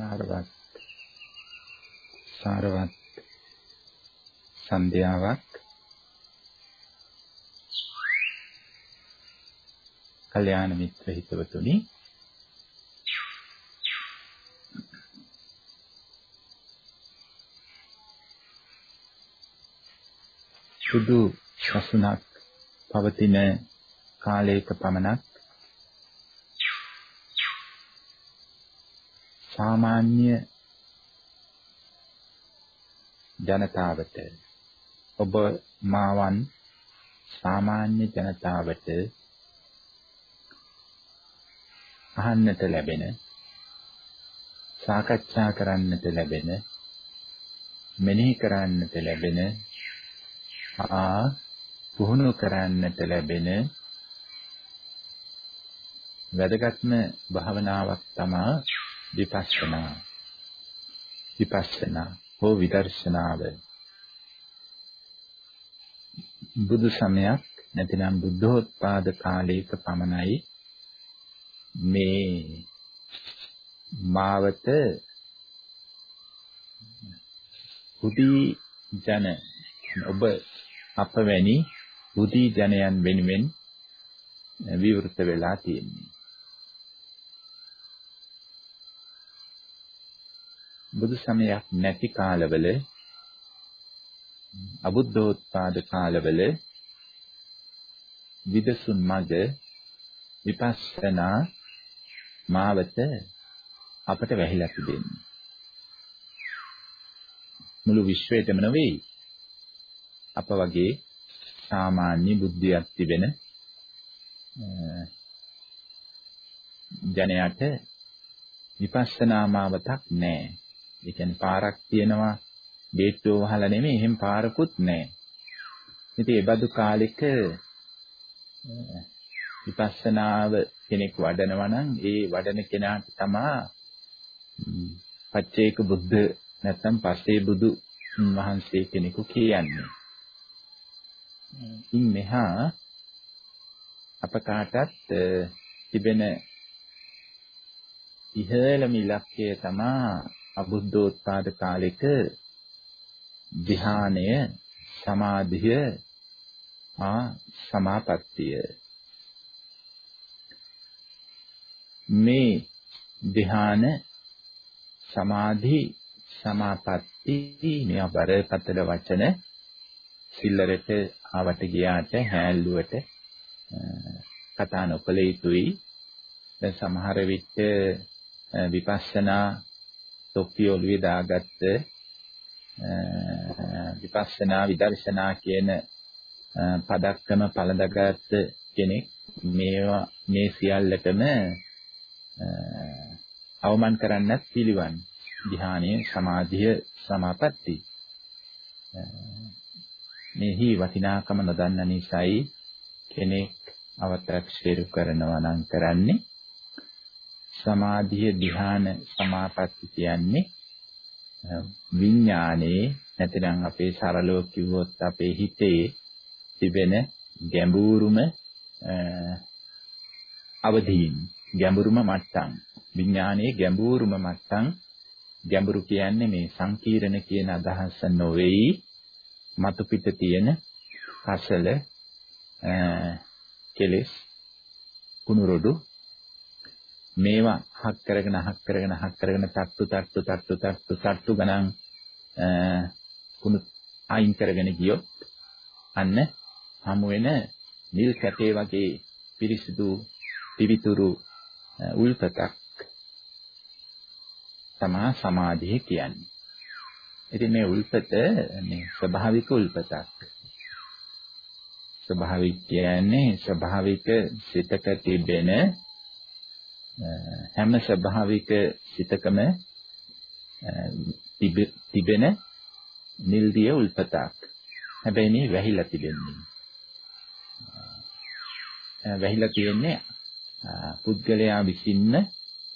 සාරවත් සාරවත් සන්ධ්‍යාවක් කල්‍යාණ මිත්‍ර හිතවතුනි සුදු සසුනක් පවතින කාලයක පමණක් සාමාන්‍ය ජනතාවට ඔබ මාවන් සාමාන්‍ය ජනතාවට අහන්නට ලැබෙන සාකච්ඡා කරන්නට ලැබෙන මෙනෙහි කරන්නට ලැබෙන ආ පුහුණු කරන්නට ලැබෙන වැදගත්ම භාවනාවක් තමයි විපස්සනා විපස්සනා හෝ විදර්ශනාව. බුදු සමයක් නැතිනම් බුද්ධෝත්පාද කාලයක පමණයි මේ මාවත හුදී ජන ඔබ අප වැනි හුදී ජනයන් වෙනුවෙන් විවෘත වෙලා තියෙන්නේ. බුදු සමයක් නැති කාලවල අබුද්ධෝත්පාද කාලවල විදසුන් මග විපස්සනා මාවත අපට වැහිලා තිබෙන්නේ මුළු විශ්වයටම නෙවෙයි අප වගේ සාමාන්‍ය බුද්ධියක් තිබෙන ජනයාට විපස්සනා මාවතක් නැහැ. ඒ කියන්නේ පාරක් තියෙනවා ගේට්ටුව වහලා නෙමෙයි එහෙම පාරකුත් නැහැ. ඉතින් ඒ බඳු කාලෙක විපස්සනාව කෙනෙක් වඩනවා නම් ඒ වඩන කෙනාට තමා පච්චේක බුද්ධ නැත්නම් පස්සේ බුදු වහන්සේ කෙනෙකු කියන්නේ. ඉන් මෙහා අප කාටත් තිබෙන ඉහළම ඉලක්කය තමා අබුද්ධෝත්පාද කාලෙක ධ්‍යානය සමාධිය ආ සමාපත්තිය. මේ ධ්‍යාන සමාධි සමාපatti මේ බරපතල වචන සිල්ලරට ආවට ගියාට හැල්ලුවට කතා නොකළ යුතුයි. දැන් සමහර විට විපස්සනා තොප්පිය ඔළුවේ දාගත්ත විපස්සනා විදර්ශනා කියන පදක්කම පළඳගත් කෙනෙක් මේවා මේ සියල්ලටම අවමන් කරන්නත් පිළිවන්. ධ්‍යානයේ සමාධිය සමාපatti. මෙහි වටිනාකම නොදන්න නිසායි කෙනෙක් අව탁ෂේරු කරනවා නම් කරන්නේ. සමාධිය ධ්‍යාන සමාපatti කියන්නේ විඥානයේ නැතිනම් අපේ සරලව කිව්වොත් අපේ හිතේ තිබෙන ගැඹුරුම අවදීන් ගැඹුරුම මට්ටම්. විඥානයේ ගැඹුරුම මට්ටම්. ගැඹුරු කියන්නේ මේ සංකීර්ණ කියන අදහස නොවේයි. මතු පිට තියෙන කසල කෙලස් කුණුරොඩු මේවා හක් කරගෙන හක් කරගෙන හක් කරගෙන තට්ටු තට්ටු තට්ටු තට්ටු තට්ටු ගණන් කුණු අයින් කරගෙන ගියොත් අන්න හමු වෙන නිල් කැටේ වගේ පිරිසිදු පිවිතුරු උල්පතක් තමා සමාධිය කියන්නේ. ඉතින් මේ උල්පත මේ ස්වභාවික උල්පතක්. ස්වභාවික කියන්නේ ස්වභාවික සිතක තිබෙන හැම ස්වභාවික සිතකම තිබෙන නිල්දිය උල්පතක්. හැබැයි මේ වැහිලා තිබෙන්නේ. වැහිලා තියෙන්නේ පුද්ගලයා විසින්ම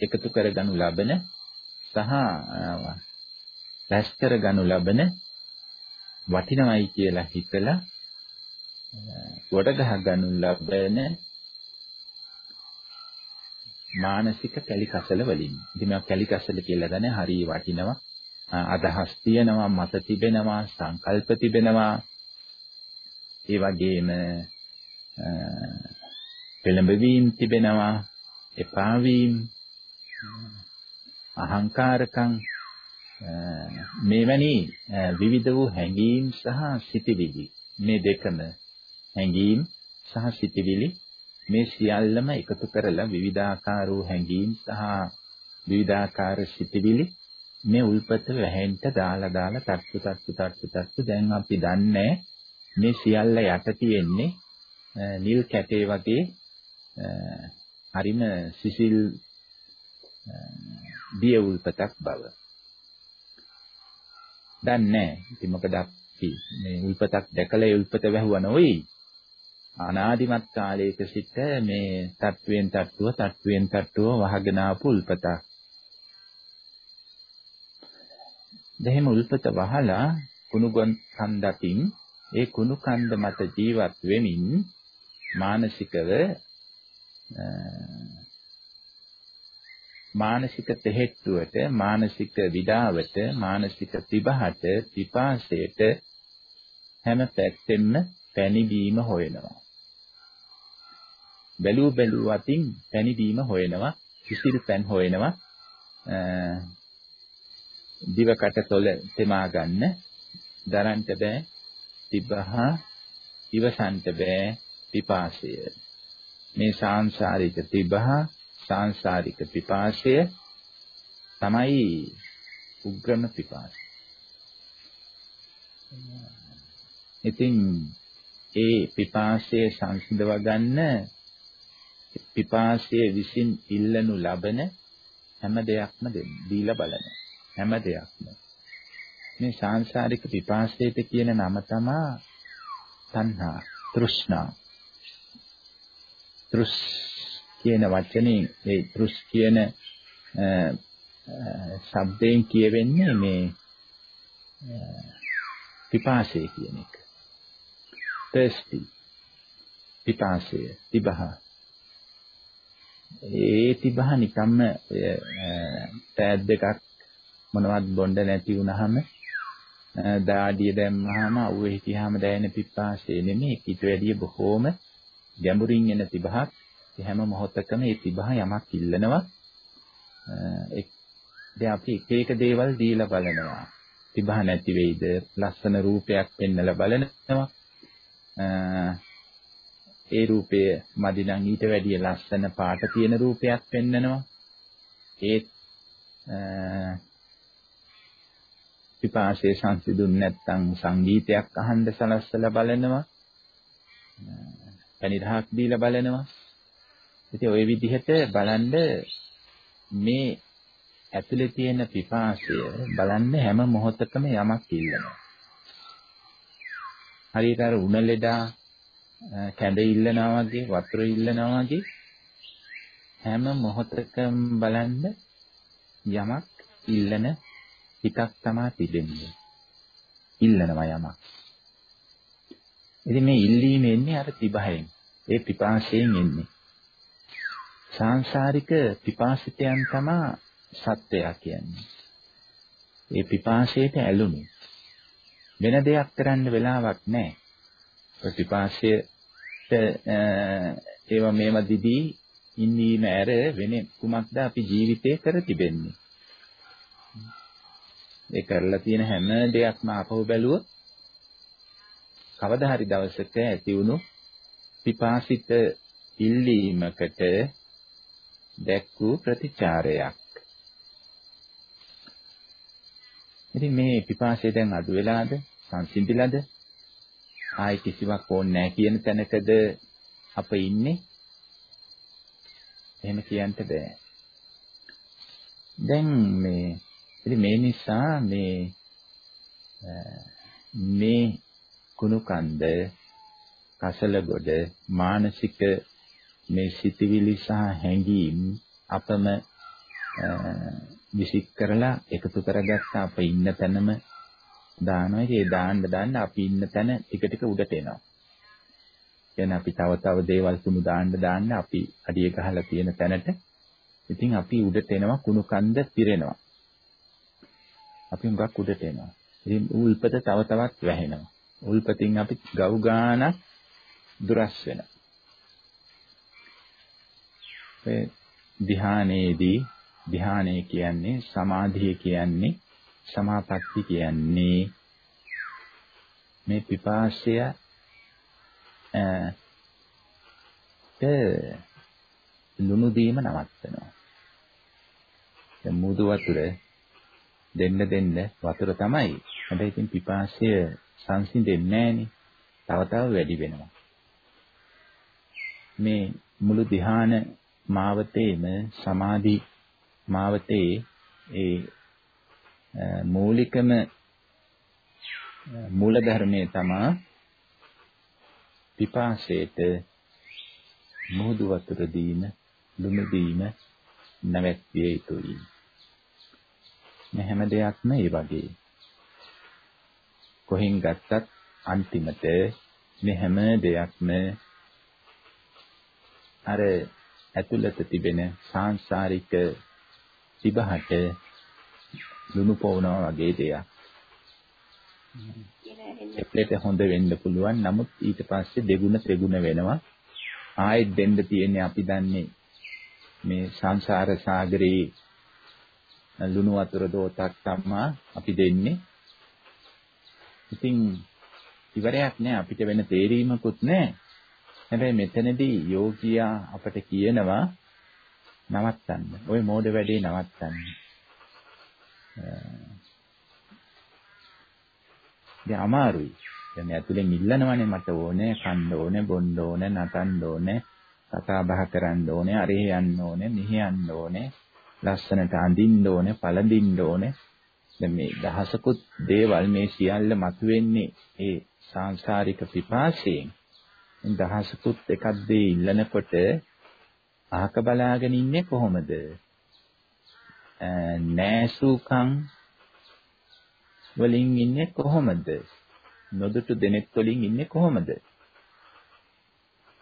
එකතු කරගනු ලබන සහ රැස් කරගනු ලබන වටිනවයි කියලා හිතලා ගොඩ ගහ ගනු ලබන මානසික කැලිකසල වලින්. ඉතින් මේ කැලිකසල කියලා ගන්නේ හරිය වටිනවා. අදහස් තියෙනවා, මත තිබෙනවා, සංකල්ප තිබෙනවා. ඒ වගේම පෙළඹවීම් තිබෙනවා, එපා වීම, අහංකාරකම් මේවැනි විවිධ වූ හැඟීම් සහ සිතිවිලි මේ දෙකම හැඟීම් සහ සිතිවිලි මේ සියල්ලම එකතු කරලා විවිධාකාර වූ හැඟීම් සහ විවිධාකාර සිතිවිලි මේ උල්පත වැහෙන්න දාලා දාලා තට්ටු තට්ටු තට්ටු තට්ටු දැන් අපි දන්නේ මේ සියල්ල යට තියෙන්නේ නිල් කැටේ වගේ හරිම සිසිල් දිය උල්පතක් බව. දන්නේ ඉතින් මොකද අපි මේ උල්පතක් දැකලා ඒ උල්පත වැහුවා නොවේ. අනාදිමත් කාලයක සිට මේ තත්වයෙන් තත්වව තත්වයෙන් තත්වව වහගෙන ආපු උල්පතක්. දෙහිම උල්පත වහලා කුණුගොන් කන්දකින් ඒ කුණු කන්ද මත ජීවත් වෙමින් මානසිකව මානසික තෙහෙට්ටුවට මානසික විඩාවට මානසික තිබහට පිපාසයට හැම පැත්තෙම පැනිදීම හොයනවා බැලූ බැලූ අතින් පැනිදීම හොයනවා සිසිල් පැන් හොයනවා දිවකට තොල තෙමා ගන්න දරන්ට බෑ තිබහා ඉවසන්ට බෑ පිපාසය. මේ සාංශාරික තිබහා සාංශාරික පිපාසය තමයි උග්‍රම පිපාසය ඉතින් ඒ පිපාසය සංසිඳව ගන්න පිපාසය විසින් ඉල්ලනු ලබන හැම දෙයක්ම දීලා බලන හැම දෙයක්ම. මේ සාංශාරික පිපාසයට කියන නම තමා තණ්හා තෘෂ්ණා. තෘස් කියන වචනේ ඒ තෘස් කියන ශබ්දයෙන් කියවෙන්නේ මේ පිපාසය කියන එක. thirsty පිපාසය තිබහ. ඒ තිබහ නිකම්ම ටෑඩ් දෙකක් මොනවත් බොණ්ඩ නැති වුනහම දාඩිය දැම්මහම අවුවේ හිටියාම දැනෙන පිපාසය නෙමෙයි. ඊට වැඩිය බොහෝම ගැඹුරින් එන තිබහක් හැම මොහොතකම මේ තිබහ යමක් ඉල්ලනවා. දැන් අපි එක එක දේවල් දීලා බලනවා. තිබහ නැති වෙයිද? ලස්සන රූපයක් පෙන්නලා බලනවා. ඒ රූපය මදි නම් ඊට වැඩිය ලස්සන පාට තියෙන රූපයක් පෙන්නනවා. ඒත් පිපාසයේ සංසිඳුන් නැත්නම් සංගීතයක් අහන්න සලස්සලා බලනවා. පණිරහක් දීලා බලනවා. ඉතින් ওই විදිහට බලන්න මේ ඇතුලේ තියෙන පිපාසය බලන්න හැම මොහොතකම යමක් ඉල්ලනවා. හරියට අර උණ ලෙඩා කැඳ ඉල්ලනවා වගේ වතුර ඉල්ලනවා වගේ හැම මොහොතකම බලන්න යමක් ඉල්ලන හිතක් තමයි තිබෙන්නේ. ඉල්ලනවා යමක්. ඉතින් මේ ඉල්ලීම එන්නේ අර තිබහෙන්. ඒ පිපාසයෙන් එන්නේ. සාංශාරික පිපාසිතයන් තමයි සත්‍යය කියන්නේ. ඒ පිපාසයට ඇලුණු. වෙන දෙයක් කරන්න වෙලාවක් නැහැ. පිපාසයට ඒව මේව දිදී ඉන්නීම ඇර වෙන කුමක්ද අපි ජීවිතේ කර තිබෙන්නේ. ඒ කරලා තියෙන හැම දෙයක්ම අපහු බැලුවොත් කවදා හරි දවසක ඇති වුණු පිපාසිත ඉල්ලීමකට දැක් වූ ප්‍රතිචාරයක්. ඉතින් මේ පිපාසය දැන් අඩු වෙලාද? සංසිඳිලාද? ආයි කිසිවක් ඕනේ නැහැ කියන තැනකද අප ඉන්නේ? එහෙම කියන්න බෑ. දැන් මේ ඉතින් මේ නිසා මේ මේ කුණුකන්ද කසලගොඩ මානසික මේ සිතිවිලි සහ හැඟීම් අපම විසික් කරලා එකතු කරගත්ත අප ඉන්න තැනම දානවා. ඒ දාන්න දාන්න අපි ඉන්න තැන ටික ටික උඩට එනවා. දැන් අපි තව තව දේවල් තුමු දාන්න දාන්න අපි අඩිය ගහලා තියෙන තැනට ඉතින් අපි උඩට එනවා කුණු කන්ද පිරෙනවා. අපි හුඟක් උඩට එනවා. ඉතින් උල්පත තව තවත් වැහෙනවා. උල්පතින් අපි ගව් ගානක් දුරස් වෙනවා. ඒ ධ්‍යානයේදී ධ්‍යානය කියන්නේ සමාධිය කියන්නේ සමාපatti කියන්නේ මේ පිපාසය ලුණු දීම නවත්තනවා. දැන් මුදු වතුර දෙන්න දෙන්න වතුර තමයි. හැබැයි ඉතින් පිපාසය සංසිඳෙන්නේ නැහනේ. තව තව වැඩි වෙනවා. මේ මුළු ධ්‍යාන මාවතේම සමාධි මාවතේ ඒ මූලිකම මූල ධර්මයේ තමා පිපාසයට මුහුදු වතුර දීම ලුණු දීම නැවැත්විය යුතුයි. මේ හැම දෙයක්ම ඒ වගේ. කොහෙන් ගත්තත් අන්තිමට මේ හැම දෙයක්ම අර ඇතුළත තිබෙන සාංශාරික තිබහට ලුණු පොවනවා වගේ දෙයක්. චොක්ලේට් හොඳ වෙන්න පුළුවන්. නමුත් ඊට පස්සේ දෙගුණ තෙගුණ වෙනවා. ආයෙත් දෙන්න තියෙන්නේ අපි දන්නේ මේ සංසාර සාගරේ ලුණු වතුර දෝතක් තමයි අපි දෙන්නේ. ඉතින් ඉවරයක් නෑ අපිට වෙන තේරීමකුත් නෑ. හැබැයි මෙතනදී යෝගියා අපට කියනවා නවත්තන්න. ওই මෝඩ වැඩේ නවත්තන්න. දැන් අමාරුයි. දැන් ඇතුලෙන් ඉල්ලනවනේ මට ඕනේ, කන්න ඕනේ, බොන්න ඕනේ, නටන්න ඕනේ, කතා බහ කරන්න ඕනේ, අරේ යන්න ඕනේ, මෙහෙ යන්න ඕනේ, ලස්සනට අඳින්න ඕනේ, පළඳින්න ඕනේ. දැන් මේ දහසකුත් දේවල් මේ සියල්ල මතුවෙන්නේ ඒ සාංශාරික පිපාසයෙන්. දහසකුත් එකක් දේ ඉල්ලනකොට අහක බලාගෙන ඉන්නේ කොහොමද? නෑසුකම් වලින් ඉන්නේ කොහොමද? නොදුටු දෙනෙක් වලින් ඉන්නේ කොහොමද?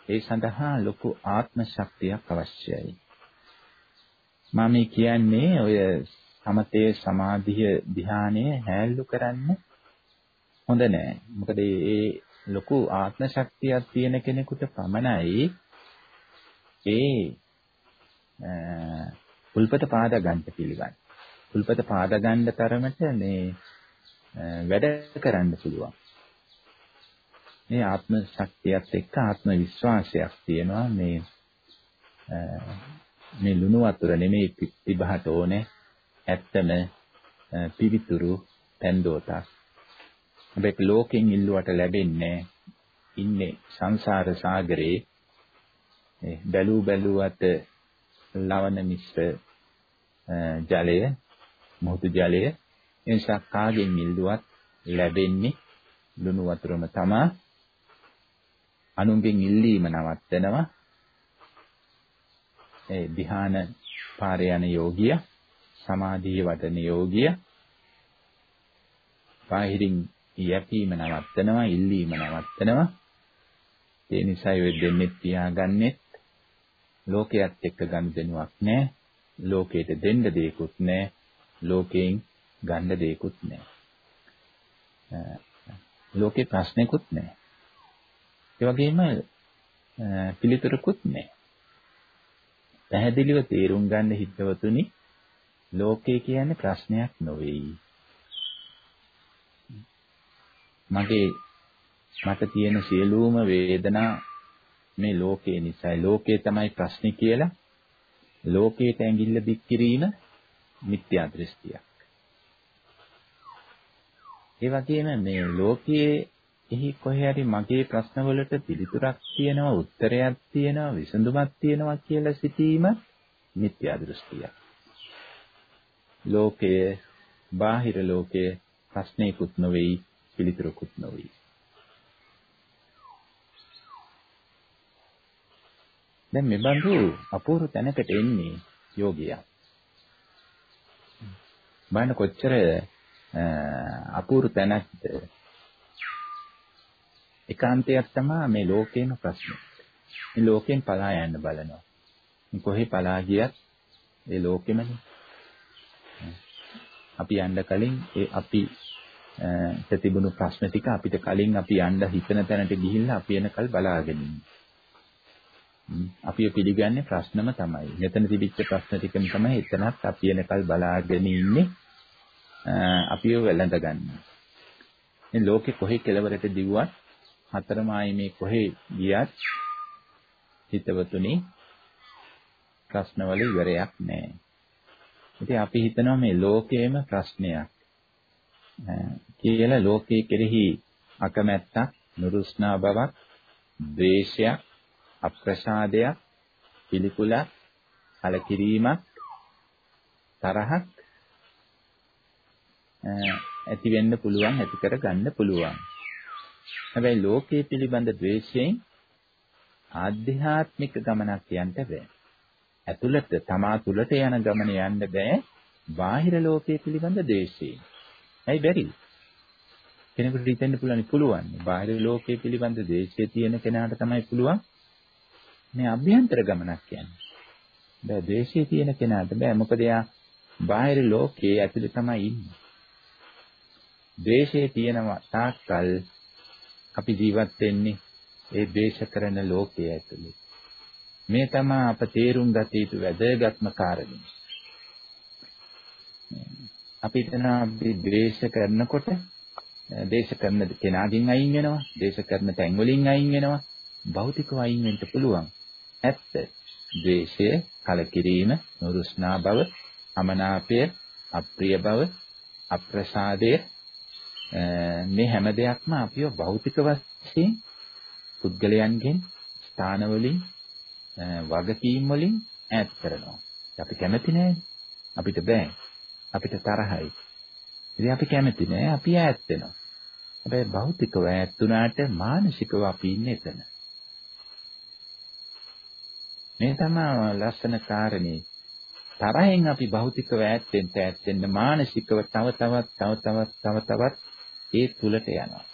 ඒ සඳහා ලොකු ආත්ම ශක්තියක් අවශ්‍යයි. මම කියන්නේ ඔය සමතේ සමාධිය ධානය හැල්ලු කරන්න හොඳ නෑ. මොකද ඒ ලොකු ආත්ම ශක්තියක් තියෙන කෙනෙකුට පමණයි ඒ උල්පත පාදා ගන්න පිළිගන්න. උල්පත පාදා ගන්න තරමට මේ වැඩ කරන්න පුළුවන්. මේ ආත්ම ශක්තියත් එක්ක ආත්ම විශ්වාසයක් තියෙනවා මේ මේ ලුණු වතුර නෙමෙයි පිබහට ඕනේ ඇත්තම පිවිතුරු පැන්දෝතක්. හැබැයි ලෝකෙන් ඉල්ලුවට ලැබෙන්නේ ඉන්නේ සංසාර සාගරේ බැලූ බැලුවට ලවණ මිශ්‍ර ජලය මුහුදු ජලය එනිසා කාගෙන් ඉල්ලුවත් ලැබෙන්නේ ලුණු වතුරම තමා. අනුන්ගෙන් ඉල්ලීම නවත්තනවා. ඒ ධ්‍යාන පාරේ යන යෝගිය සමාධිය වඩන යෝගිය බාහිරින් යැපීම නවත්තනවා ඉල්ලීම නවත්තනවා. ඒ නිසා ඔය දෙන්නේ තියාගන්නේ ලෝකයක් එක්ක ගනුදෙනුවක් නැහැ. ලෝකයට දෙන්න දෙයක්වත් නැහැ. ලෝකයෙන් ගන්න දෙයක්වත් නැහැ. ලෝකේ ප්‍රශ්නකුත් නැහැ. ඒ වගේම පිළිතුරකුත් නැහැ. පැහැදිලිව තේරුම් ගන්න හිතවතුනි ලෝකය කියන්නේ ප්‍රශ්නයක් නොවේයි. මගේ මට තියෙන සියලුම වේදනා මේ ලෝකේ නිසායි ලෝකේ තමයි ප්‍රශ්නේ කියලා ලෝකයට ඇඟිල්ල දික් කිරීම මිත්‍යා දෘෂ්ටියක්. ඒ වගේම මේ ලෝකයේ එහි කොහේ හරි මගේ ප්‍රශ්නවලට පිළිතුරක් තියෙනවා උත්තරයක් තියෙනවා විසඳුමක් තියෙනවා කියලා සිතීම මිත්‍යා දෘෂ්ටියක්. ලෝකයේ බාහිර ලෝකයේ ප්‍රශ්නයකුත් නොවේයි පිළිතුරකුත් නොවේයි. දැන් මේ බඳු අපූර්ව තැනකට එන්නේ යෝගියා. බලන්න කොච්චර අපූර්ව තැනක්ද. ඒකාන්තයක් තමයි මේ ලෝකේම ප්‍රශ්නේ. මේ ලෝකෙන් පලා යන්න බලනවා. කොහේ පලා ගියත් ඒ ලෝකෙමනේ. අපි යන්න කලින් ඒ අපි තිබුණු ප්‍රශ්න ටික අපිට කලින් අපි යන්න හිතන තැනට ගිහිල්ලා අපි එනකල් බලාගෙන අපි පිළිගන්නේ ප්‍රශ්නම තමයි. මෙතන තිබිච්ච ප්‍රශ්න ටිකම තමයි එතනත් අපි එනකල් බලාගෙන ඉන්නේ. අපිව වැළඳ ගන්න. මේ ලෝකේ කොහේ කෙලවරට දිව්වත් හතරමයි මේ කොහේ ගියත් හිතවතුනි ප්‍රශ්නවල ඉවරයක් නැහැ. ඉතින් අපි හිතනවා මේ ලෝකයේම ප්‍රශ්නයක්. කියලා ලෝකයේ කෙරෙහි අකමැත්තක්, නුරුස්නා බවක්, ද්වේෂයක්, අප්‍රසාදයක්, පිළිකුලක්, කලකිරීමක්, තරහක් ඇති වෙන්න පුළුවන්, ඇති කර ගන්න පුළුවන්. හැබැයි ලෝකයේ පිළිබඳ ද්වේෂයෙන් ආධ්‍යාත්මික ගමනක් යන්න බෑ. ඇතුළත තමා තුළට යන ගමන යන්න බෑ. බාහිර ලෝකයේ පිළිබඳ ද්වේෂයෙන්. ඇයි බැරි? කෙනෙකුට හිතෙන්න පුළුවන් පුළුවන්. බාහිර ලෝකයේ පිළිබඳ ද්වේෂය තියෙන කෙනාට තමයි පුළුවන් මේ අභ්‍යන්තර ගමනක් යන්නේ. බෑ ද්වේෂය තියෙන කෙනාට බෑ. මොකද එයා බාහිර ලෝකයේ ඇතුලේ තමයි ඉන්නේ. ද්වේෂය තියෙනවා තාක්කල් අපි ජීවත් වෙන්නේ ඒ ද්වේෂ කරන ලෝකයේ ඇතුලේ. මේ තමයි අප තේරුම් ගත යුතු වැදගත්ම කාරණය. අපි එතන අපි ද්වේෂ කරනකොට දේශ කරන කෙනාගෙන් අයින් වෙනවා, දේශ කරන තැන් වලින් අයින් වෙනවා, භෞතිකව අයින් වෙන්න පුළුවන්. ඇත්ත. ද්වේෂය, කලකිරීම, නුරුස්නා බව, අමනාපය, අප්‍රිය බව, අප්‍රසාදය මේ හැම දෙයක්ම අපිව භෞතික වශයෙන් පුද්ගලයන්ගෙන් ස්ථාන වලින් වගකීම් වලින් ඈත් කරනවා. අපි කැමති නෑ. අපිට බෑ. අපිට තරහයි. ඉතින් අපි කැමති නෑ. අපි ඈත් වෙනවා. හැබැයි භෞතිකව ඈත් වුණාට මානසිකව අපි ඉන්නේ එතන. මේ තමයි ලස්සන කාරණේ. තරහෙන් අපි භෞතිකව ඈත් වෙන්න ඈත් වෙන්න මානසිකව තව තවත් තව තවත් තව තවත් ඒ තුලට යනවා.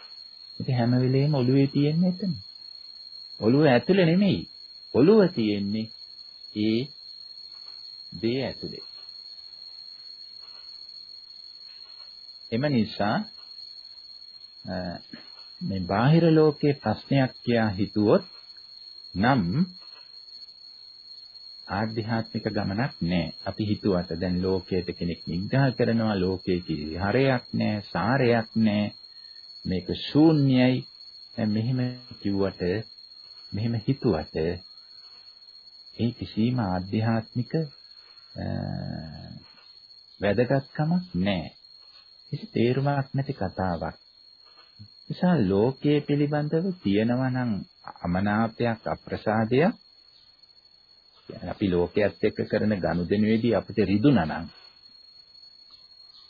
ඉතින් හැම වෙලෙම ඔළුවේ තියෙන්නේ එතන. ඔළුව ඇතුලේ නෙමෙයි. ඔළුව තියෙන්නේ ඒ දේ ඇතුලේ. එම නිසා මේ බාහිර ලෝකයේ ප්‍රශ්නයක් කියා හිතුවොත් නම් ආධ්‍යාත්මික ගමනක් නැහැ. අපි හිතුවට දැන් ලෝකයට කෙනෙක් නිග්‍රහ කරනවා ලෝකයේ කිසි හරයක් නැහැ, සාරයක් නැහැ. මේක ශූන්‍යයි. දැන් මෙහෙම කිව්වට මෙහෙම හිතුවට ඒ කිසිම ආධ්‍යාත්මික වැදගත්කමක් නැහැ. කිසි තේරුමක් නැති කතාවක්. නිසා ලෝකයේ පිළිබඳව තියෙනවා නම් අමනාපයක් අප්‍රසාදයක් අපි ලෝකයේත් එක්ක කරන ගනුදෙනුවේදී අපිට රිදුනා නම්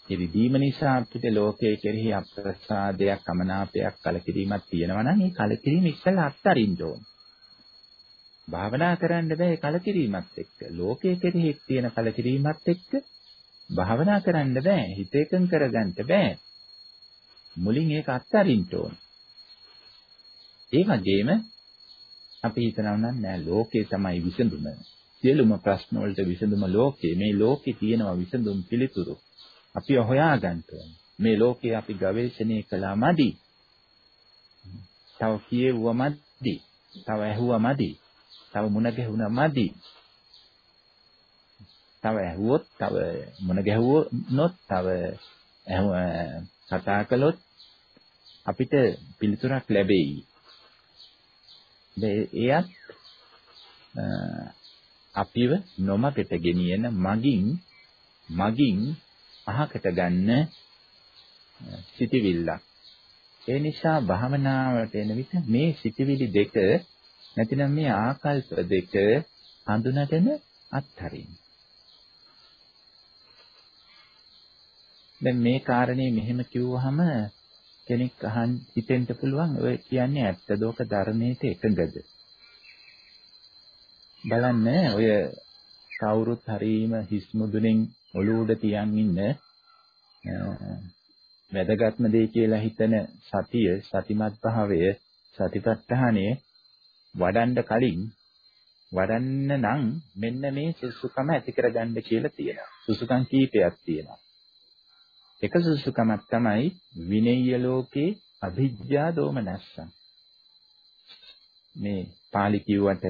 ඒ රිදීම නිසා අපිට ලෝකයේ කෙරෙහි අප්‍රසාදයක් අමනාපයක් කලකිරීමක් තියෙනවා නම් ඒ කලකිරීම ඉස්සෙල්ලා අත්හරින්න ඕන. භාවනා කරන්න බෑ කලකිරීමත් එක්ක. ලෝකයේ කෙරෙහි තියෙන කලකිරීමත් එක්ක භාවනා කරන්න බෑ. හිත එකඟ කරගන්න බෑ. මුලින් ඒක අත්හරින්න ඕන. ඒ වගේම අපි හිතනවා නම් නෑ ලෝකේ තමයි විසඳුම. සියලුම ප්‍රශ්න වලට විසඳුම ලෝකේ. මේ ලෝකේ තියෙනවා විසඳුම් පිළිතුරු. අපි හොයාගන්න මේ ලෝකේ අපි ගවේෂණය කළා මදි. තව කියෙව්වා මදි. තව ඇහුවා මදි. තව මුණ ගැහුණා මදි. තව ඇහුවොත් තව මුණ ගැහුවොත් තව කතා කළොත් අපිට පිළිතුරක් ලැබෙයි. එයත් අපිව නොමකට ගෙනියන මගින් මගින් අහකට ගන්න සිටිවිල්ලක්. ඒ නිසා භාවනාවට එන විට මේ සිටිවිලි දෙක නැතිනම් මේ ආකල්ප දෙක හඳුනාගෙන අත්හරින්න. දැන් මේ කාරණේ මෙහෙම කිව්වහම කෙනෙක් අහන් හිතෙන්න පුළුවන් ඔය කියන්නේ ඇත්තද ඔක ධර්මයට එකඟද බලන්න ඔය කවුරුත් හරීම හිස් මුදුනෙන් ඔළුව උඩ තියන් ඉන්න වැදගත්ම දේ කියලා හිතන සතිය සතිමත් භාවය සතිපට්ඨානය වඩන්න කලින් වඩන්න නම් මෙන්න මේ සුසුකම ඇති කරගන්න කියලා තියෙනවා. සුසුකම් කීපයක් තියෙනවා. එක සුසුකමක් තමයි විනය්‍ය ලෝකේ අභිජ්ජා දෝමනස්සං. මේ pāli කිව්වට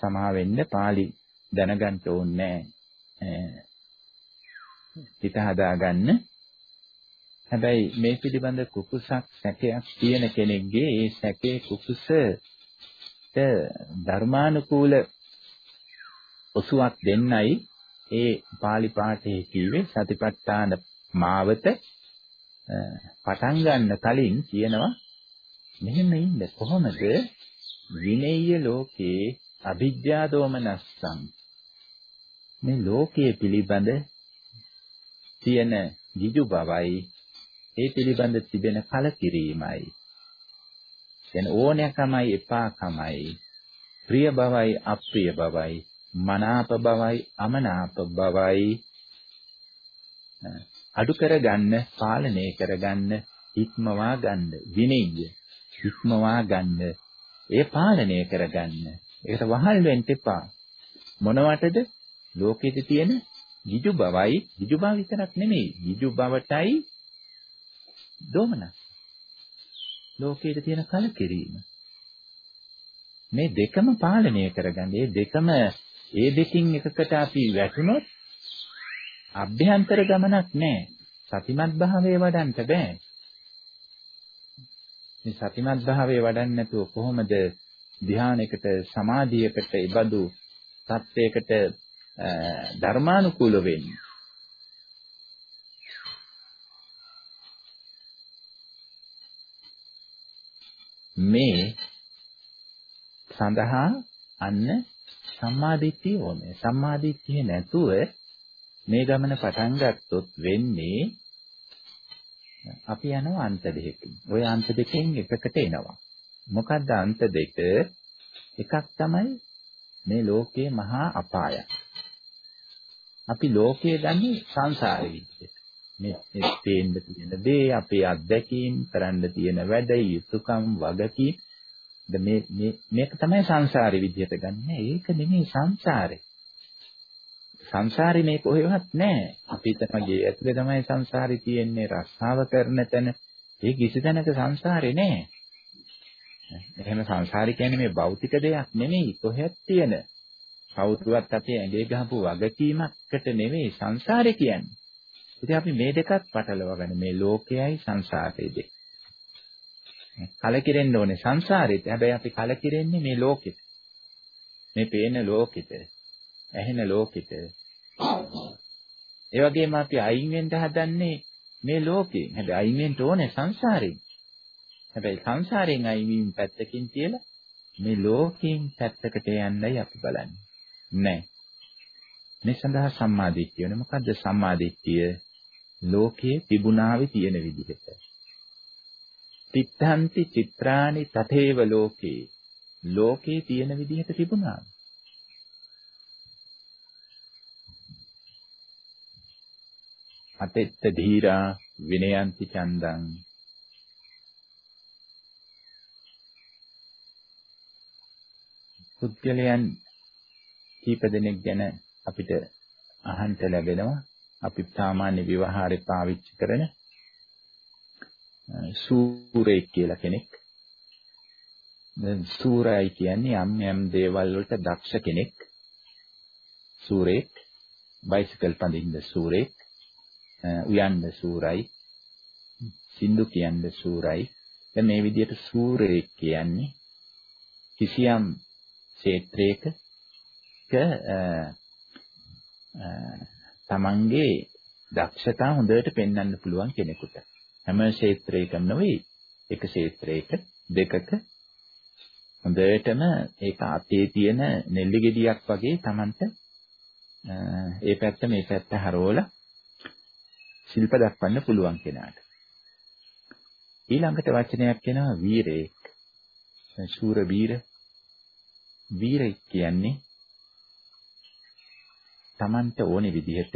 සමා වෙන්න pāli දැනගන්න ඕනේ හිත හදාගන්න. හැබැයි මේ පිළිබඳ කුකුසක් සැකයක් තියෙන කෙනෙක්ගේ ඒ සැකේ කුකුසට ධර්මානුකූල ඔසුවක් දෙන්නයි ඒ pāli පාඨයේ කිව්වේ සතිපට්ඨාන මාවත පටන් ගන්න කලින් කියනවා මෙහෙම ඉන්න කොහොමද? විනේය ලෝකේ අවිද්‍යා දෝමනස්සං. මේ ලෝකයේ පිළිබඳ තියෙන jiju බවයි ඒ පිළිබඳ තිබෙන කලකිරීමයි. දැන් ඕනෑකමයි එපාකමයි. ප්‍රිය බවයි අප්‍රිය බවයි. මනාප බවයි අමනාප බවයි. අඩු කරගන්න පාලනය කරගන්න ඉක්මවා ගන්න විනෙය්‍ය ඉක්මවා ගන්න ඒ පාලනය කරගන්න. ඒකට වහල් වෙන්න එපා. මොනවටද ලෝකෙදි තියෙන jiju බවයි jiju බව විතරක් නෙමෙයි jiju බවටයි දෝමනස්. ලෝකයේ තියෙන කලකිරීම. මේ දෙකම පාලනය කරගන්න. මේ දෙකම ඒ දෙකින් එකකට අපි වැටුනොත් අභ්‍යන්තර ගමනක් නැහැ. සතිමත් භාවයේ වඩන්න බෑ. මේ සතිමත් භාවයේ වඩන්න නැතුව කොහොමද ධ්‍යානයකට සමාධියකට ඉබදු තත්වයකට ධර්මානුකූල වෙන්නේ? මේ සඳහා අන්න සම්මාදිට්ඨිය ඕනේ. සම්මාදිට්ඨිය නැතුව මේ ගමන පටන් ගත්තොත් වෙන්නේ අපි යනවා අන්ත දෙකකින්. ওই අන්ත දෙකෙන් එකකට එනවා. මොකද්ද අන්ත දෙක? එකක් තමයි මේ ලෝකයේ මහා අපායක්. අපි ලෝකයේ දන්නේ සංසාරේ විදිහට. මේ මේ පේන්න තියෙන දේ අපේ අත්දැකීම් කරන්න තියෙන වැඩ යුතුයකම් වගකීම් මේ මේ මේක තමයි සංසාරේ විදිහට ගන්න. ඒක නෙමෙයි සංසාරේ. සංසාරේ මේ කොහෙවත් නැහැ. අපි තමගේ ඇතුලේ තමයි සංසාරේ තියෙන්නේ රස්සාව කරන තැන. ඒ කිසි තැනක සංසාරේ නැහැ. එහෙම සංසාරي කියන්නේ මේ භෞතික දෙයක් නෙමෙයි කොහෙත් තියෙන. කවුරුවත් අපේ ඇඟේ ගහපු වගකීමකට නෙමෙයි සංසාරේ කියන්නේ. ඉතින් අපි මේ දෙකත් පටලවාගෙන මේ ලෝකයයි සංසාරයයි දෙක. කලකිරෙන්න ඕනේ සංසාරෙත්. හැබැයි අපි කලකිරෙන්නේ මේ ලෝකෙට. මේ පේන ලෝකෙට. ඇහෙන ලෝකෙට. ඒ වගේම අපි අයින් වෙන්න හදන්නේ මේ ලෝකේ. හැබැයි අයින් වෙන්න ඕනේ සංසාරයෙන්. හැබැයි සංසාරයෙන් අයින් වීම පැත්තකින් තියලා මේ ලෝකයෙන් පැත්තකට යන්නයි අපි බලන්නේ. නෑ. මේ සඳහා සම්මාදිට්ඨිය වෙන මොකද්ද සම්මාදිට්ඨිය? ලෝකයේ තිබුණාවේ තියෙන විදිහට. තිත්තන්ති චිත්‍රානි තතේව ලෝකේ. ලෝකේ තියෙන විදිහට තිබුණා. අතෙත්ත ධීරා විනයන්ති චන්දං පුද්ගලයන් කීප දෙනෙක් ගැන අපිට අහන්න ලැබෙනවා අපි සාමාන්‍ය විවහාරේ පාවිච්චි කරන සූරේ කියලා කෙනෙක්. දැන් සූරයි කියන්නේ යම් යම් දේවල් වලට දක්ෂ කෙනෙක්. සූරේක් බයිසිකල් පදින්න සූරේක් උයන්න සූරයි සින්දු කියන්න සූරයි දැන් මේ විදිහට සූරේක් කියන්නේ කිසියම් ක්ෂේත්‍රයක තමන්ගේ දක්ෂතා හොඳට පෙන්වන්න පුළුවන් කෙනෙකුට. හැම ක්ෂේත්‍රයකම නෙවෙයි එක ක්ෂේත්‍රයක දෙකක හොඳටම ඒක අතේ තියෙන නෙල්ලි ගෙඩියක් වගේ තමන්ට ඒ පැත්ත මේ පැත්ත හරවලා ශිල්ප දක්වන්න පුළුවන් කෙනාට. ඊළඟට වචනයක් කියනවා වීරයෙක්. ශූර වීර වීරයෙක් කියන්නේ Tamanට ඕනේ විදිහට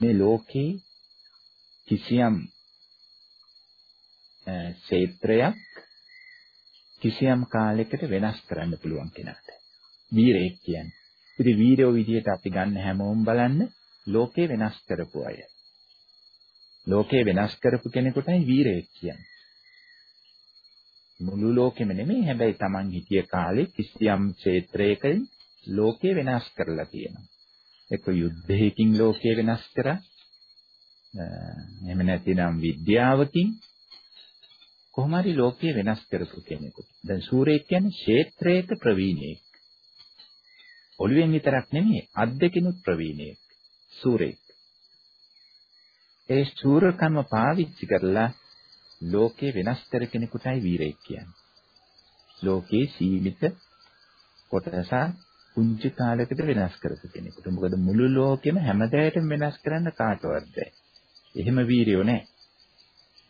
මේ ලෝකේ කිසියම් ක්ෂේත්‍රයක් කිසියම් කාලයකට වෙනස් කරන්න පුළුවන් කෙනාට. වීරයෙක් කියන්නේ. ඉතින් වීරයෝ විදියට අපි ගන්න හැමෝම බලන්න ලෝකේ වෙනස් කරපු අය. ලෝකේ වෙනස් කරපු කෙනෙකුටයි වීරයෙක් කියන්නේ. මුළු ලෝකෙම නෙමෙයි හැබැයි Taman හිටිය කාලේ කිසියම් ක්ෂේත්‍රයකින් ලෝකේ වෙනස් කරලා තියෙනවා. එක්ක යුද්ධයකින් ලෝකේ වෙනස් කරා. එහෙම නැතිනම් විද්‍යාවකින් කොහොම හරි ලෝකේ වෙනස් කරපු කෙනෙකුට. දැන් සූර්යයෙක් කියන්නේ ක්ෂේත්‍රයක ප්‍රවීණයෙක්. ඔළුවෙන් විතරක් නෙමෙයි අද්දකිනුත් ප්‍රවීණයෙක්. සූර්යෙක්. ඒ සූරකම පාවිච්චි කරලා ලෝකේ වෙනස් කර කෙනෙකුටයි වීරයෙක් කියන්නේ. ලෝකේ සීමිත කොටසක් කුංචි කාලයකට වෙනස් කරපු කෙනෙකුට. මොකද මුළු ලෝකෙම හැමදේටම වෙනස් කරන්න කාටවත් බැහැ. එහෙම වීරයෝ නැහැ.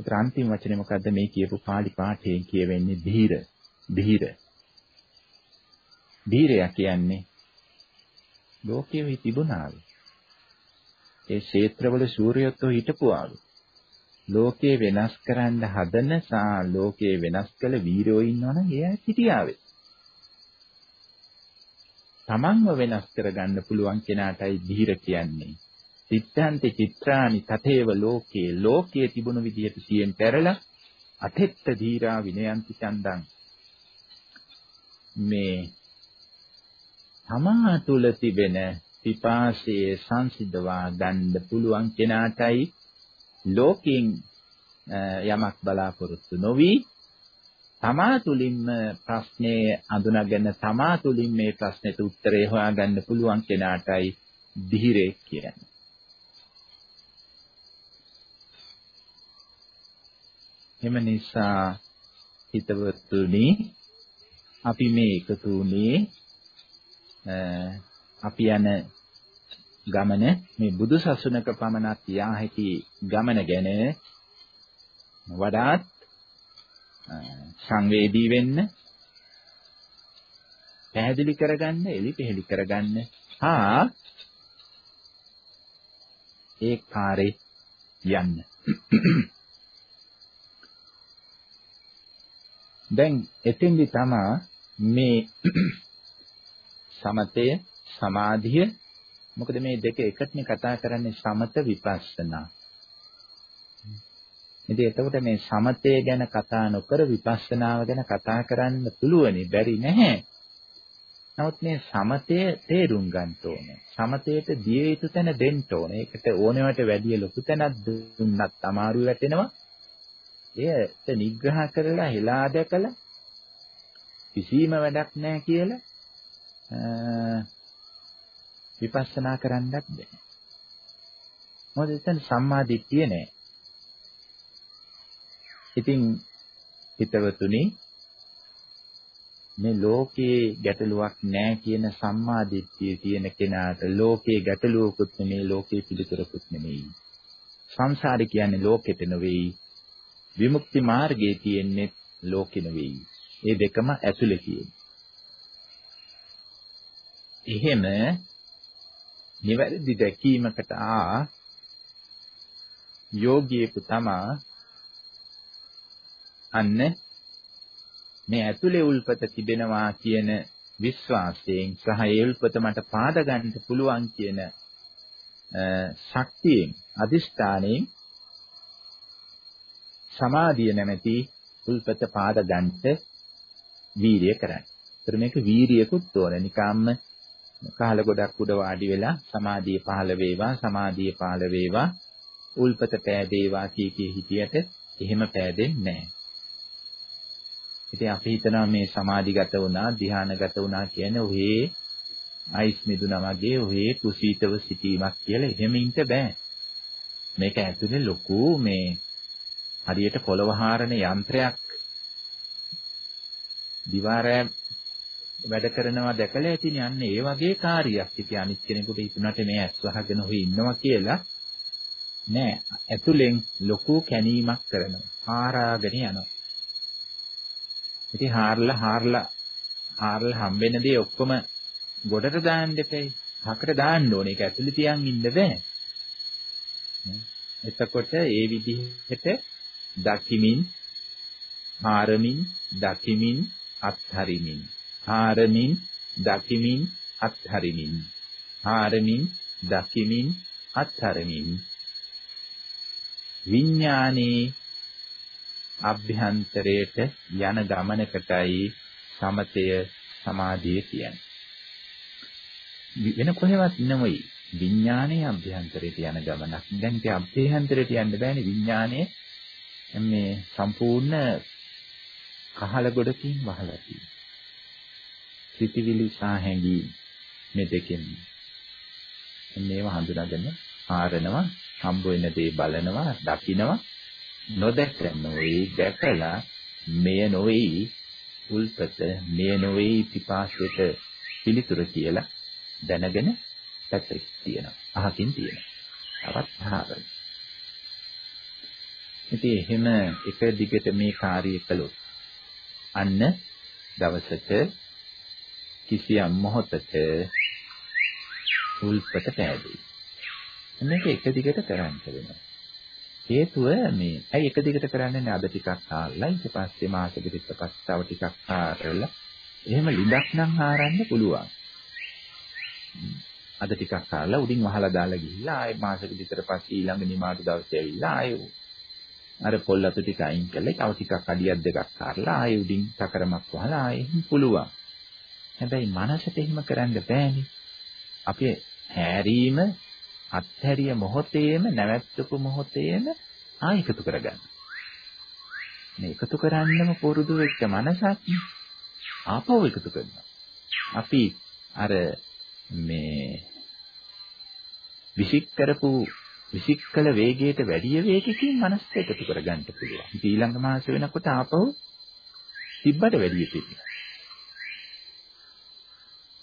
ඒතර අන්තිම වචනේ මොකද්ද මේ කියපු පාලි පාඨයෙන් කියවෙන්නේ ධීර. ධීර. ධීරයා කියන්නේ ලෝකයේ තිබුණාලු. ඒ ක්ෂේත්‍රවල සූර්යයත්ව හිටපුවාලු. ලෝකේ වෙනස් කරන්න හදන සා ලෝකේ වෙනස් කළ වීරයෝ ඉන්නවනම් එයා සිටියාවේ. තමන්ව වෙනස් කරගන්න පුළුවන් කෙනාටයි ධීර කියන්නේ. සිද්ධාන්ති චිත්‍රානි තතේව ලෝකේ ලෝකයේ තිබුණු විදිහට සියෙන් පෙරලා අතෙත්ත ධීරා විනයන්ති චන්දං මේ තමා තුල තිබෙන පිපාසයේ සංසිඳවා ගන්න පුළුවන් කෙනාටයි ලෝකයෙන් යමක් බලාපොරොත්තු නොවි තමා තුලින්ම ප්‍රශ්නේ අඳුනගෙන තමා තුලින් මේ ප්‍රශ්නෙට උත්තරේ හොයාගන්න පුළුවන් කෙනාටයි ධීරේ කියන්නේ. එම නිසා හිතවත්තුනි අපි මේ එකතු වුණේ අපි යන ගමන මේ බුදු සසුනක පමණක් යා හැකි ගමන ගැන වඩාත් සංවේදී වෙන්න පැහැදිලි කරගන්න එලි පෙහෙලි කරගන්න. හා ඒ කාර්යය යන්න. දැන් එතෙන්දි තමා මේ සමතය සමාධිය මොකද මේ දෙක එකටනේ කතා කරන්නේ සමත විපස්සනා. ඉතින් එතකොට මේ සමතය ගැන කතා නොකර විපස්සනාව ගැන කතා කරන්න පුළුවනි බැරි නැහැ. නමුත් මේ සමතය තේරුම් ගන්න ඕනේ. සමතයට දිය යුතු තැන දෙන්න ඕනේ. ඒකට ඕනෙවට වැඩිය ලොකු තැනක් දුන්නත් අමාරු වැටෙනවා. එයට නිග්‍රහ කරලා හෙලා දැකලා කිසිම වැඩක් නැහැ කියලා විපස්සනා කරන්නත් බෑ. මොකද එතන සම්මා දිට්ඨිය නෑ. ඉතින් හිතවතුනි මේ ලෝකේ ගැටලුවක් නෑ කියන සම්මා දිට්ඨිය තියෙන කෙනාට ලෝකේ ගැටලුවකුත් නෙමෙයි ලෝකේ පිළිතුරකුත් නෙමෙයි. සංසාරේ කියන්නේ ලෝකෙට නෙවෙයි. විමුක්ති මාර්ගයේ තියෙන්නේ ලෝකෙ නෙවෙයි. ඒ දෙකම ඇතුලේ තියෙන්නේ. එහෙම නිවැරදි දැකීමකට ආ යෝගියෙකු තමා අන්න මේ ඇතුලේ උල්පත තිබෙනවා කියන විශ්වාසයෙන් සහ ඒ උල්පත මට පාද ගන්න පුළුවන් කියන ශක්තියෙන් අදිෂ්ඨානයෙන් සමාධිය නැමැති උල්පත පාද ගන්නට වීරිය කරන්නේ. ඒතර මේක වීරියකුත් ඕන. නිකම්ම කාල ගොඩක් උඩ වාඩි වෙලා සමාධිය පහළ වේවා සමාධිය පහළ වේවා උල්පත පෑදේවා කී කී හිටියට එහෙම පෑදෙන්නේ නැහැ. ඉතින් අපි හිතනවා මේ සමාධිගත වුණා ධ්‍යානගත වුණා කියන්නේ ඔහේ අයිස් මිදුණා වගේ ඔහේ කුසීතව සිටීමක් කියලා එහෙම ඉන්න බෑ. මේක ඇතුලේ ලොකු මේ හරියට පොළව හාරන යන්ත්‍රයක් දිවාරය වැඩ කරනවා දැකලා ඇතිනේ අන්න ඒ වගේ කාර්යයක්. ඉතින් අනිත් කෙනෙකුට හිතුණට මේ ඇස් වහගෙන ඔහි ඉන්නවා කියලා නෑ. ඇතුලෙන් ලොකු කැණීමක් කරනවා. හාරාගෙන යනවා. ඉතින් හාරලා හාරලා හාරලා හම්බෙන දේ ඔක්කොම ගොඩට දාන්න දෙපැයි. හකට දාන්න ඕනේ. ඒක ඇතුලේ තියන් ඉන්න බෑ. එතකොට ඒ විදිහට දකිමින් හාරමින් දකිමින් අත්හරිමින් හාරමින් දකිමින් අත්හරිමින් හාරමින් දකිමින් අත්හරිමින් විඥානේ අභ්‍යන්තරයට යන ගමනකටයි සමතය සමාධිය කියන්නේ. වෙන කොහෙවත් නෙමෙයි විඥානයේ අභ්‍යන්තරයට යන ගමනක්. දැන් ඉතින් අභ්‍යන්තරයට යන්න බෑනේ විඥානයේ මේ සම්පූර්ණ කහල ගොඩකින් වහලා තියෙනවා. සිතිවිලි සහ හැඟීම් මේ දෙකෙන් මේව හඳුනාගෙන ආරනවා හම්බ වෙන දේ බලනවා දකිනවා නොදැක නොවේ දැකලා මෙය නොවේ උල්පත මෙය නොවේ පිපාසයට පිළිතුර කියලා දැනගෙන පැත්තට තියෙනවා. අහකින් තියෙනවා. තවත් ආරන ඉතින් එහෙම එක දිගට මේ කාර්යය කළොත් අන්න දවසට කිසියම් මොහොතක උල්පත පෑදේ. මේක එක දිගට කරන්න වෙනවා. හේතුව මේ ඇයි එක දිගට කරන්නේ නැහැ අද ටිකක් කාලා ඊට පස්සේ මාසෙකට පස්සේ තව ටිකක් කාරලා එහෙම ලිඳක් නම් හාරන්න පුළුවන්. අද ටිකක් කාලා උඩින් වහලා දාලා ගිහිල්ලා ආයෙ මාසෙක විතර පස්සේ ඊළඟ නිමාඩු දවසේ ඇවිල්ලා ආයෙ අර පොල් අතු ටික අයින් කරලා තව ටිකක් අඩියක් දෙකක් කාරලා ආයෙ උඩින් තකරමක් වහලා ආයෙ පුළුවන්. හැබැයි මනසට එහෙම කරන්න බෑනේ. අපේ හැරීම අත්හැරිය මොහොතේම නැවැත්තුපු මොහොතේම ආයෙ එකතු කරගන්න. මේ එකතු කරන්නම පුරුදු වෙච්ච මනසක් ආපහු එකතු කරනවා. අපි අර මේ විසික් කරපු විසික් කළ වේගයට වැඩි වේගකින් මනස එකතු කරගන්න පුළුවන්. ඊළඟ මාස වෙනකොට ආපහු තිබ්බට වැඩි තිබෙනවා.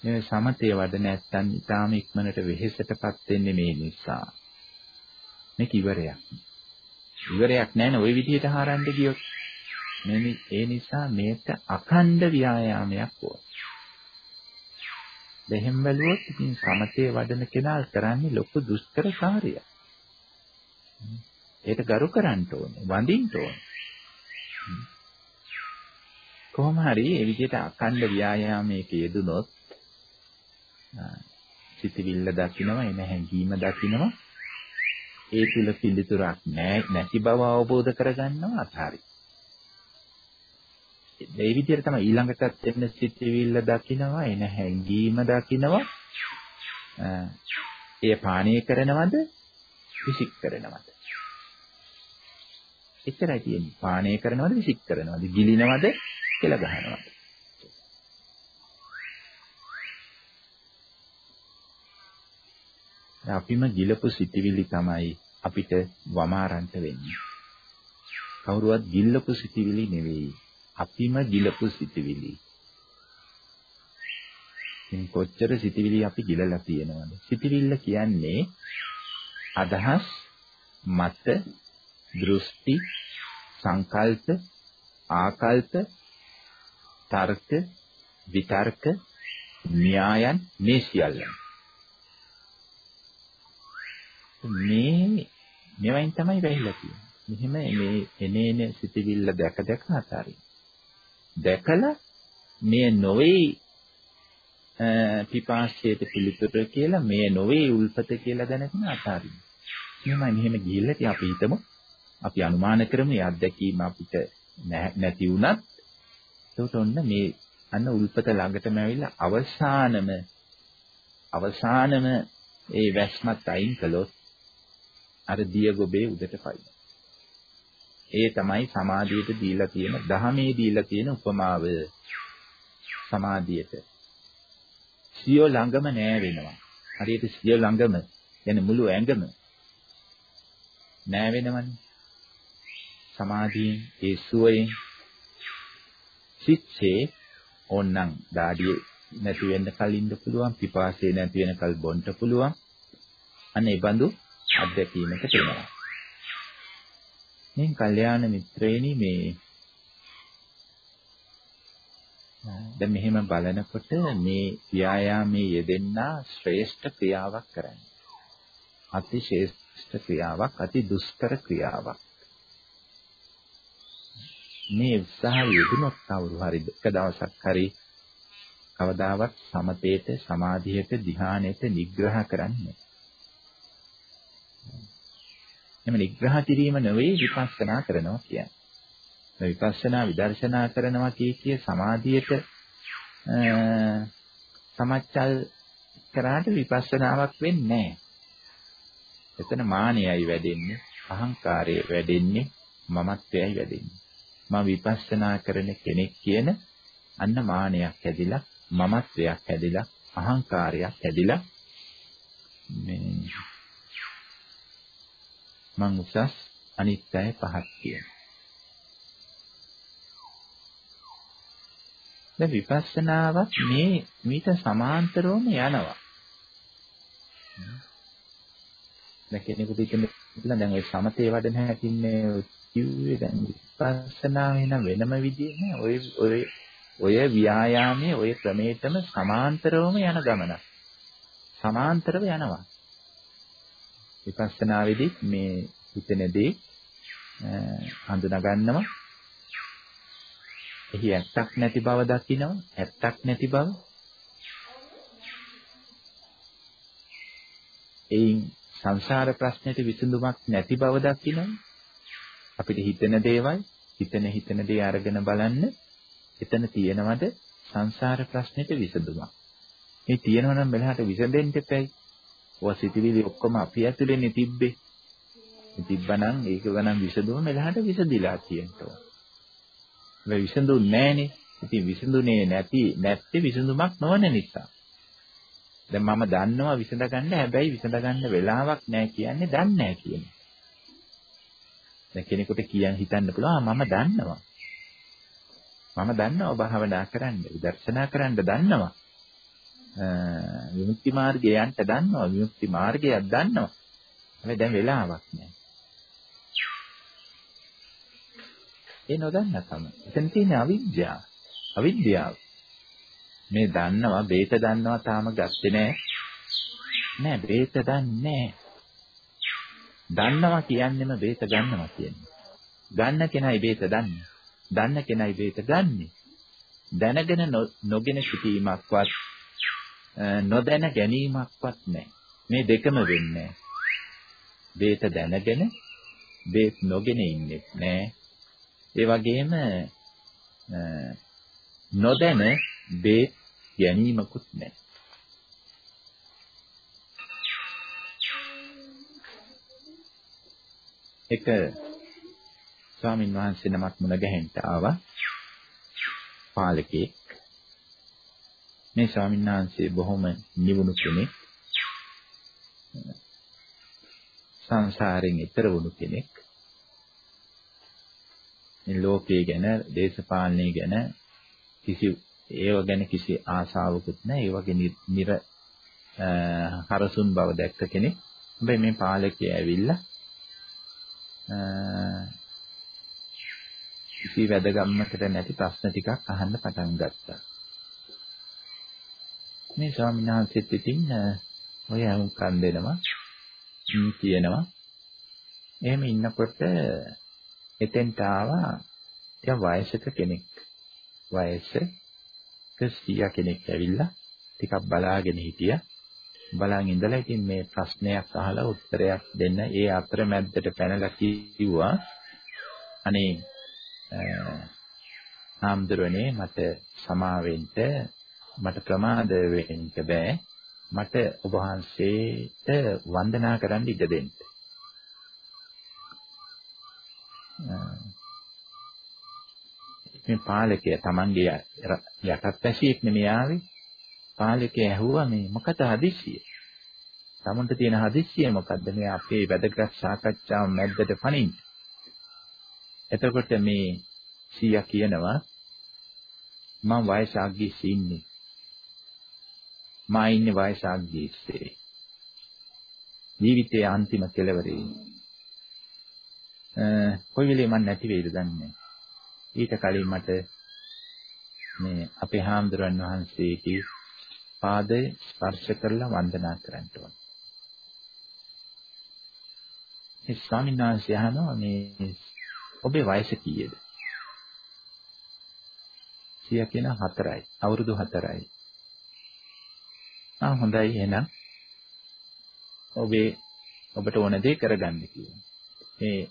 මේ සමතේ වඩ නැත්තන් ඊටාම ඉක්මනට වෙහෙසටපත් වෙන්නේ මේ නිසා. මේක ඉවරයක්. ඉවරයක් නැහැ ওই විදිහට හරන්න ගියොත්. මේ ඒ නිසා මේක අඛණ්ඩ ව්‍යායාමයක් ඕන. දෙහෙම් බැලුවොත් ඉතින් සමතේ වඩන කෙනා කරන්නේ ලොකු දුෂ්කර කාර්යයක්. ඒක ගරු කරන්න ඕනේ, වඳින්න ඕනේ. කොහොම හරි ඒ විදිහට අඛණ්ඩ ව්‍යායාමයක යෙදුනොත් සිතවිල්ල දකිනවා එන හැඟීම දකිනවා. ඒ තුල පිළිතුරක් නැති බව අවබෝධ කරගන්නවා අතාරි. මේ විදිහට තමයි ඊළඟටත් එන්න සිතවිල්ල දකිනවා එන හැඟීම දකිනවා. එය පානය කරනවද? විසික් කරනවද? එච්චරයි තියෙන්නේ. පානය කරනවද? විසික් කරනවද? ගිලිනවද? කියලා ගහනවද? අපිම ගිලපු සිටිවිලි තමයි අපිට වමාරන්ට වෙන්නේ. කවුරුවත් ගිල්ලපු සිටිවිලි නෙවෙයි. අපිම ගිලපු සිටිවිලි. ඉතින් කොච්චර සිටිවිලි අපි ගිලලා තියෙනවද? සිටිවිල්ල කියන්නේ අදහස්, මත, දෘෂ්ටි, සංකල්ප, ආකල්ප, තර්ක, විතර්ක, න්‍යායන් මේ සියල්ලම. මේ මෙවයින් තමයි වැහිලා තියෙන්නේ. මෙහෙම මේ එනේන සිටිවිල්ල දැක දැක අතාරින්න. දැකලා මේ නොවේ පිපාසයට පිළිතුර කියලා මේ නොවේ උල්පත කියලා දැනගෙන අතාරින්න. මෙහෙමයි මෙහෙම ගිහිල්ලා ඉතින් අපි හිතමු අපි අනුමාන කරමු මේ අත්දැකීම අපිට නැති වුණත් ඒකට ඔන්න මේ අන්න උල්පත ළඟටම ඇවිල්ලා අවසානම අවසානම ඒ වැස්මත් අයින් කළොත් අර දිය ගොබේ උඩට පයින්. ඒ තමයි සමාධියට දීලා තියෙන දහමේ දීලා තියෙන උපමාව සමාධියට. සියෝ ළඟම නෑ වෙනවා. හරියට සියෝ ළඟම يعني මුළු ඇඟම නෑ වෙනවනේ. සමාධියෙන් ඒ සුවයෙන් සිත්සේ ඕන්නම් දාඩිය නැති වෙන්න කලින්ද පුළුවන් පිපාසය නැති වෙන කල් බොන්න පුළුවන් අන්න ඒ බඳු අත්දැකීමකට එනවා. මේ කල්යාණ මිත්‍රේනි මේ දැන් මෙහෙම බලනකොට මේ ව්‍යායාමයේ යෙදෙන්නා ශ්‍රේෂ්ඨ ක්‍රියාවක් කරන්නේ. අති ශ්‍රේෂ්ඨ ක්‍රියාවක්, අති දුෂ්කර ක්‍රියාවක්. මේ උත්සාහය යෙදුනොත් කවුරු හරි එක දවසක් හරි කවදාවත් සමතේට සමාධියට ධ්‍යානයට නිග්‍රහ කරන්නේ එම නිග්‍රහ කිරීම නෙවෙයි විපස්සනා කරනවා කියන්නේ. විපස්සනා විදර්ශනා කරනවා කිය කිය සමාධියට සමච්චල් කරාට විපස්සනාවක් වෙන්නේ නැහැ. එතන මානයයි වැඩෙන්නේ, අහංකාරය වැඩෙන්නේ, මමත්වයයි වැඩෙන්නේ. මම විපස්සනා කරන කෙනෙක් කියන අන්න මානයක් හැදිලා, මමත්වයක් හැදිලා, අහංකාරයක් හැදිලා මේ මං උසස් අනිත් අය පහත් කියන. දැන් විපස්සනාවක් මේ මීට සමාන්තරවම යනවා. දැන් කෙනෙකුට ඉතින් දැන් ඔය සමතේ වඩන හැටින්නේ කිව්වේ දැන් විපස්සනා වෙන වෙනම විදිහ නෑ. ඔය ඔය ඔය ව්‍යායාමයේ ඔය ක්‍රමයටම සමාන්තරවම යන ගමනක්. සමාන්තරව යනවා. විපස්සනාවේදී මේ හිතෙනදී හඳුනා ගන්නවා. එහි ඇත්තක් නැති බව දකිනවා. ඇත්තක් නැති බව. එයින් සංසාර ප්‍රශ්නෙට විසඳුමක් නැති බව දකිනවා. අපිට හිතෙන දේවල් හිතෙන හිතෙන දේ අරගෙන බලන්න එතන තියෙනවද සංසාර ප්‍රශ්නෙට විසඳුමක්. මේ තියෙනවනම් මෙලහට විසඳෙන්න එපැයි. ඔය සිතිවිලි ඔක්කොම අපි ඇතුලේනේ තිබ්බේ. තිබ්බනම් ඒක ගණන් විසඳුම මෙලහට විසඳිලා තියෙනවා. මේ විසඳුන්නේ නැහනේ. ඉතින් විසඳුනේ නැති නැත්තේ විසඳුමක් නොවන නිසා. දැන් මම දන්නවා විසඳගන්න හැබැයි විසඳගන්න වෙලාවක් නැහැ කියන්නේ දන්නේ නැහැ කියන්නේ. දැන් කෙනෙකුට කියන් හිතන්න පුළුවන් මම දන්නවා. මම දන්නවා භාවනා කරන්න, විදර්ශනා කරන්න දන්නවා. විමුක්ති මාර්ගය යන්න දන්නවා. විමුක්ති මාර්ගයක් දන්නවා. හැබැයි දැන් වෙලාවක් නැහැ ඒ නොදන්නකම. එතන තියෙන අවිද්‍යාව අවිද්‍යාව. මේ දන්නවා බේත දන්නවා තාම ගත්තේ නැහැ නෑ බේත දන්නේ දන්නවා කියන්නේම බේත ගන්නවා කියන්නේ. ගන්න කෙනයි බේත දන්නේ. දන්න කෙනයි බේත ගන්නෙ. දැනගෙන නොගෙන සිටීමක්වත් නොදැන ගැනීමක්වත් නැහැ. මේ දෙකම වෙන්නේ බේත දැනගෙන බේත් නොගෙන ඉන්නේ නැහැ. ඒ වගේම නොදැන බේත් ගැනීමකුත් නැහැ. එක ස්වාමින් වහන්සේ නමක් මුණ ගැහෙන්න ආවා පාලකෙක් මේ ස්වාමීන් වහන්සේ බොහොම නිවුණු කෙනෙක්. සංසාරයෙන් ඈතර වුණු කෙනෙක්. මේ ලෝකයේ ගැන, දේශපාලනය ගැන කිසි ඒව ගැන කිසි ආසාවකුත් නැහැ. ඒ වගේ නිර හරසුන් බව දැක්ක කෙනෙක්. හැබැයි මේ පාලකයා ඇවිල්ලා කිසි වැදගම්මකට නැති ප්‍රශ්න ටිකක් අහන්න පටන් ගත්තා. මේ ස්වාමීන් වහන්සේත් ඉතින් ඔය අමුකන් දෙනවා. කියනවා. එහෙම ඉන්නකොට එතෙන්ට ආවා. එයා වයසක කෙනෙක්. වයසක සියා කෙනෙක් ඇවිල්ලා ටිකක් බලාගෙන හිටියා. බලන් ඉඳලා ඉතින් මේ ප්‍රශ්නයක් අහලා උත්තරයක් දෙන්න. ඒ අතරමැද්දට පැනලා කිව්වා අනේ ආම්දරනේ මට සමාවෙන්න මට ප්‍රමාද වෙන්න බෑ. මට ඔබ වහන්සේට වන්දනා කරන්න ඉඩ දෙන්න. මේ පාලකයා Tamange යටත් පැසියෙක් නෙමෙයි ආවේ. පාලකයා ඇහුවා මේ මොකද හදිස්සිය? Tamanට තියෙන හදිස්සිය මොකද්ද මේ අපේ වැදගත් සාකච්ඡාව මැද්දට පනින්න? එතකොට මේ සීයා කියනවා මම වයස අග්ගිස්සි ඉන්නේ. මා ඉන්නේ වයස අග්ගිස්සේ. ජීවිතයේ අන්තිම කෙලවරේ. අ කොයි වෙලේ මම නැති වෙයිද දන්නේ ඊට කලින් මට මේ අපේ හාමුදුරන් වහන්සේගේ පාදය ස්පර්ශ කරලා වන්දනා කරන්න ඕන. ඒ ස්වාමීන් වහන්සේ අහනවා මේ ඔබේ වයස කීයද? සිය කියන 4යි. අවුරුදු 4යි. ආ හොඳයි එහෙනම් ඔබේ ඔබට ඕන දේ කරගන්න කියලා. මේ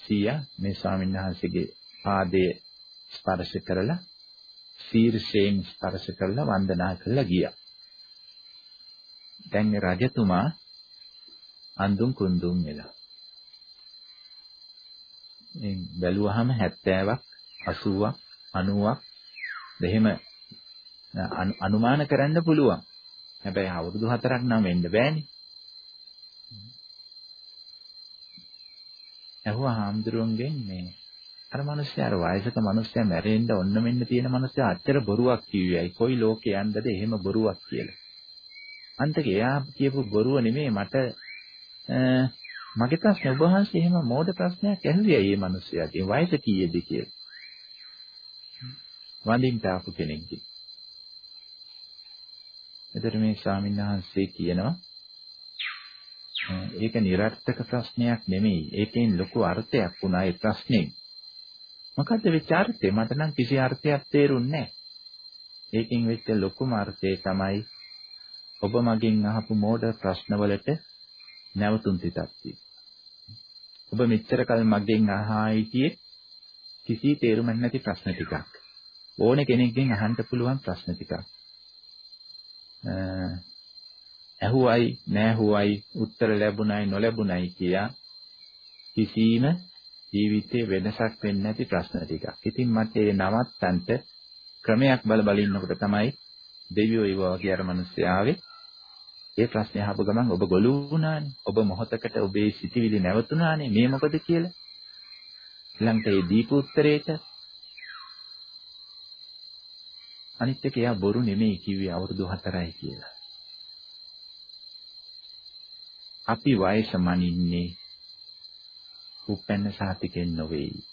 සිය මේ ස්වාමීන් වහන්සේගේ පාදයේ ස්පර්ශ කරලා ශීර්ෂයෙන් ස්පර්ශ කරලා වන්දනා කරලා ගියා. දැන් රජතුමා අඳුන් කුඳුන් වෙලා. මේ බැලුවහම 70ක් 80ක් 90ක් දෙහිම අනුමාන කරන්න පුළුවන්. හැබැයි අවුරුදු 4ක් නම් වෙන්න බෑනේ. ඇහුවා හාමුදුරුවන්ගෙන් මේ අර මිනිස්සයා අර වයසක මිනිස්සයා මැරෙන්න ඔන්න මෙන්න තියෙන මිනිස්සයා අච්චර බොරුවක් කිව්වයි. කොයි ලෝකේ යන්නද එහෙම බොරුවක් කියලා. අන්තික එයා කියපු බොරුව නෙමෙයි මට මගේ ප්‍රශ්නේ ඔබ වහන්සේ එහෙම මෝඩ ප්‍රශ්නයක් ඇහුවේ මේ මිනිස්සයාගේ වයස කීයද කියලා. වඳින්න ආපු කෙනෙක්ගේ. එතකොට මේ ස්වාමීන් වහන්සේ කියනවා ඒක નિરර්ථක ප්‍රශ්නයක් නෙමෙයි. ඒකෙන් ලොකු අර්ථයක් වුණා ඒ ප්‍රශ්නේ. මොකද්ද වෙච්ච අර්ථය? මට නම් කිසි අර්ථයක් තේරුන්නේ නැහැ. ඒකෙන් වෙච්ච ලොකුම අර්ථය තමයි ඔබ මගෙන් අහපු මෝඩ ප්‍රශ්නවලට නැවතුම් තිතක් ඔබ මෙච්චර කල් මගෙන් අහා හිටියේ කිසි තේරුමක් නැති ප්‍රශ්න ටිකක්. ඕනේ කෙනෙක්ගෙන් අහන්න පුළුවන් ප්‍රශ්න ටිකක්. ඇහුවයි නැහුවයි උත්තර ලැබුණයි නොලැබුණයි කියා කිසිම ජීවිතේ වෙනසක් වෙන්නේ නැති ප්‍රශ්න ටිකක්. ඉතින් මට ඒ නවත්තන්ට ක්‍රමයක් බල බල ඉන්නකොට තමයි දෙවියෝ ඒව වගේ අර මිනිස්සු ආවේ. ඒ ප්‍රශ්නේ අහපු ගමන් ඔබ ගොළු වුණානේ. ඔබ මොහොතකට ඔබේ සිටිවිලි නැවතුණානේ. මේ මොකද කියලා. ඊළඟට ඒ දීප උත්තරේට අනිත් එක එයා බොරු නෙමෙයි කිව්වේ අවුරුදු 4යි කියලා. අපි වයස මනින්නේ උපැන්න සහතිකෙන් නොවේයි.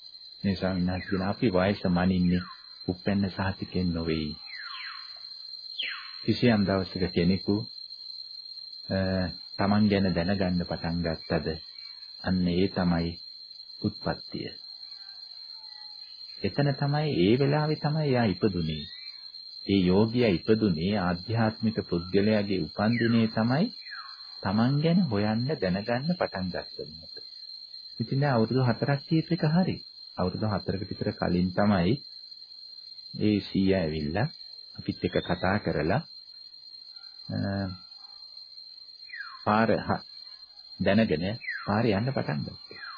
මේ ස්වාමීන් වහන්සේ කියන අපි වයස මනින්නේ උපැන්න සහතිකෙන් නොවේයි. කිසියම් දවසක කෙනෙකු තමන් ගැන දැනගන්න පටන් ගත්තද අන්න ඒ තමයි උත්පත්තිය. එතන තමයි ඒ වෙලාවේ තමයි එයා ඉපදුනේ. ඒ යෝගියා ඉපදුනේ ආධ්‍යාත්මික පුද්ගලයාගේ උපන් දිනේ තමයි තමන් ගැන හොයන්න දැනගන්න පටන් ගත්තේ. ඉතින් දැන් අවුරුදු 4ක් කීප එක හරි. අවුරුදු 4කට විතර කලින් තමයි ඒ සීයා ඇවිල්ලා අපිත් එක්ක කතා කරලා පාර දැනගෙන පාරේ යන්න පටන් ගත්තා.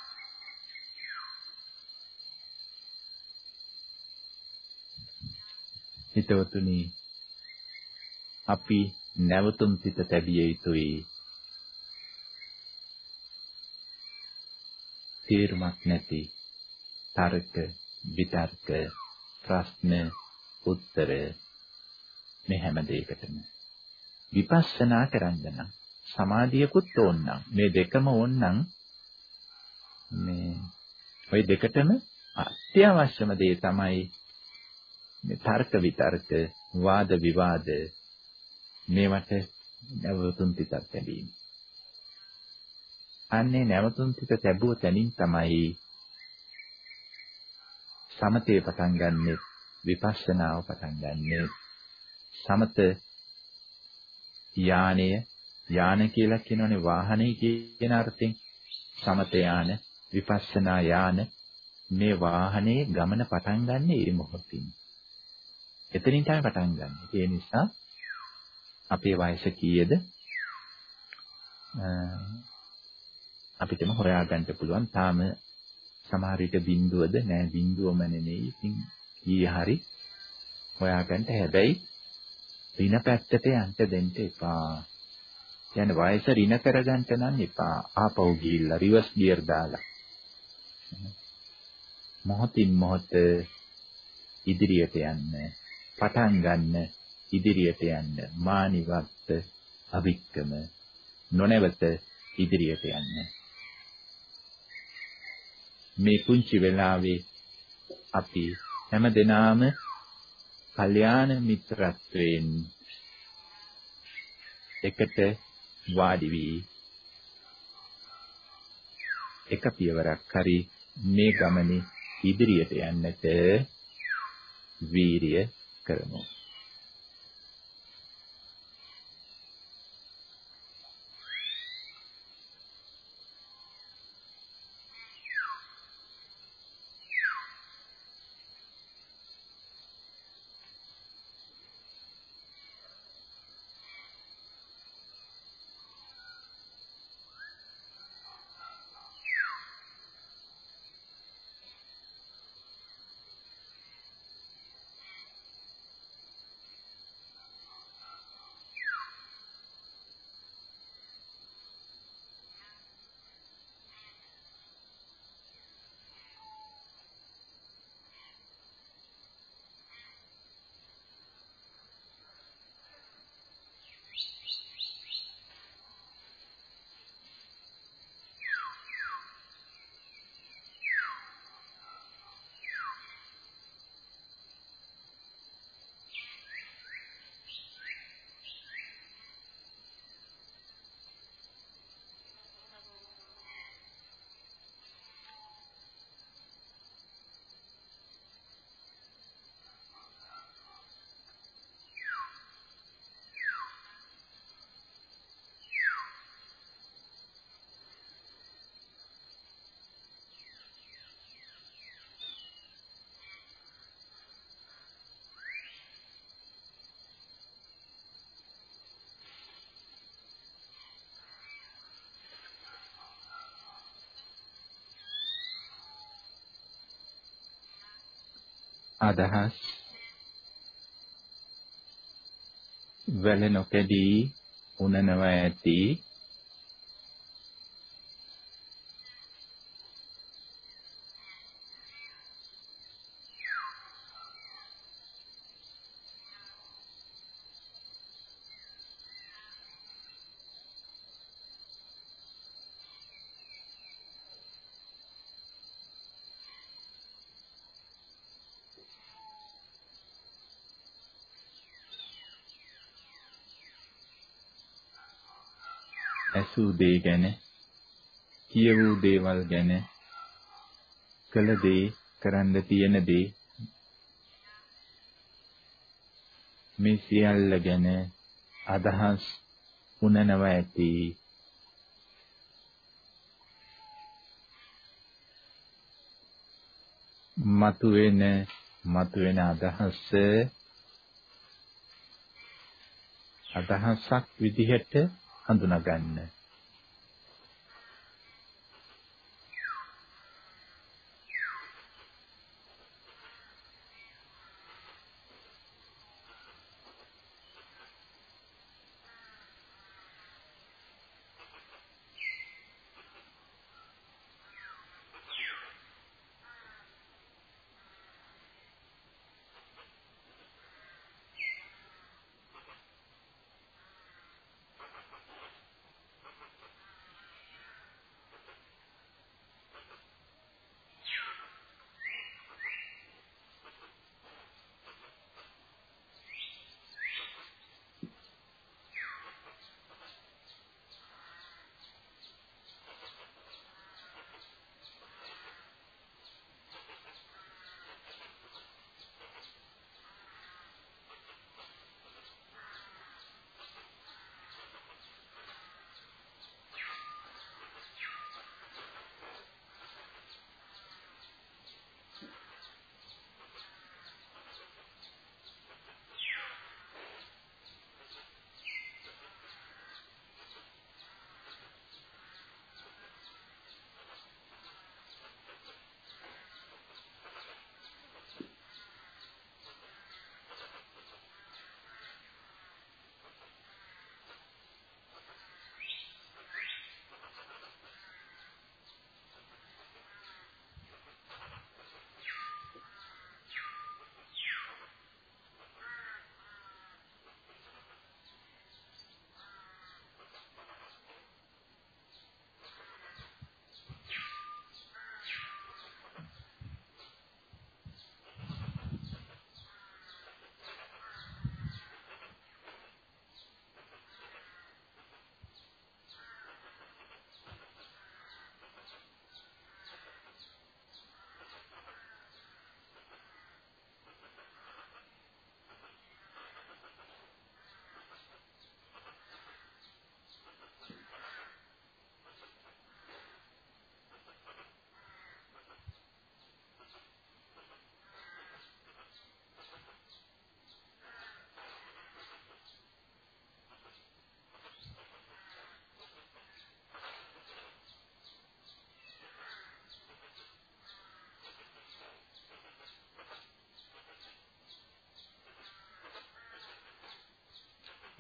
හිතවතුනි අපි නැවතුම් සිත තැබිය යුතුයි. තේරුමක් නැති තර්ක, විතර්ක, ප්‍රශ්න, උත්තර මේ හැම දෙයකටම විපස්සනා කරන්න නම් සමාධියකුත් ඕනනම් මේ දෙකම ඕනනම් මේ ওই දෙකටම අත්‍යවශ්‍යම දේ තමයි මේ තර්ක විතර්ක වාද විවාද මේවට නැවතුම් තිතක් ලැබීම. අන්නේ නැවතුම් තිත ලැබුව තැනින් තමයි සමතේ පටන් ගන්නෙ විපස්සනාව පටන් ගන්නෙ සමත යානය යාන කියලා කියනෝනේ වාහනේ කියන අර්ථයෙන් සමත යාන විපස්සනා යාන මේ වාහනේ ගමන පටන් ගන්න මේ මොහොතින් එතනින් තමයි පටන් ගන්න. ඒ නිසා අපේ වයස කීයද? අපිටම හොයාගන්න පුළුවන්. තාම සමහර විට බිඳුවද නෑ බිඳුවම නෙමෙයි. ඉතින් කීය හරි හොයාගන්න හැබැයි ඍණ පැත්තට යන්න දෙන්න එපා. කියන්නේ වයස ඍණ කරගන්න නම් එපා. ආපහු ගිහිල්ලා රිවර්ස් ගියර් දාලා. මොහොතින් මොහොත ඉදිරියට යන්න. පටන් ගන්න ඉදිරියට යන්න. මානිවත් අවික්කම නොනවත ඉදිරියට යන්න. මේ කුංචි වෙලාවේ අපි හැම දිනාම කල්යාණ මිත්‍රත්වයෙන් එකට වාඩි වී එක පියවරක් හරි මේ ගමනේ ඉදිරියට යන්නට වීරිය කරමු අදහස් වැල නොකැඩී උනනවා ඇති ඇසූ දේ ගැන කියවූ දේවල් ගැන කළ දේ කරන්න තියෙන දේ. මේ සියල්ල ගැන අදහස් උනනව ඇති. මතුවෙන මතුවෙන අදහස අදහසක් විදිහට හඳුනා ගන්න.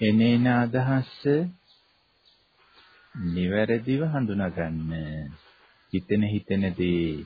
එනේන අදහස් නිවැරදිව හඳුනාගන්න. හිතෙන හිතෙන දේ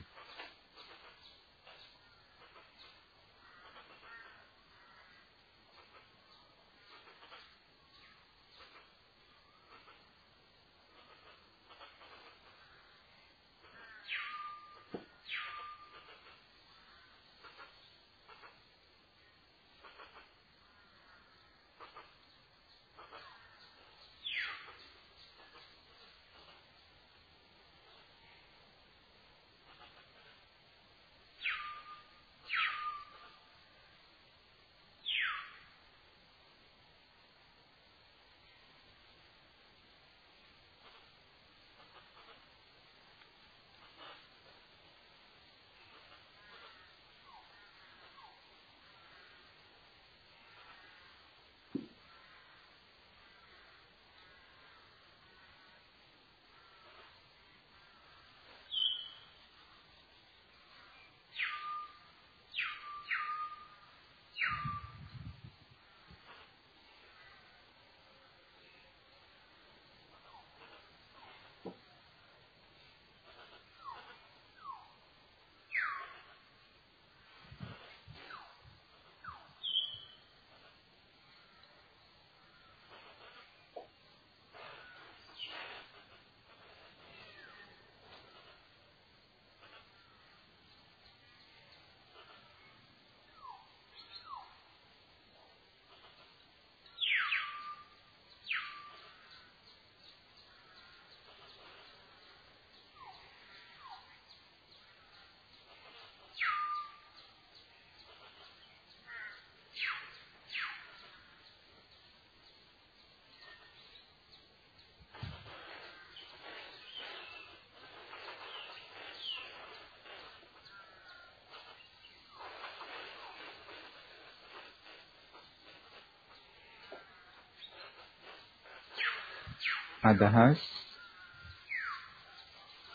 අදහස්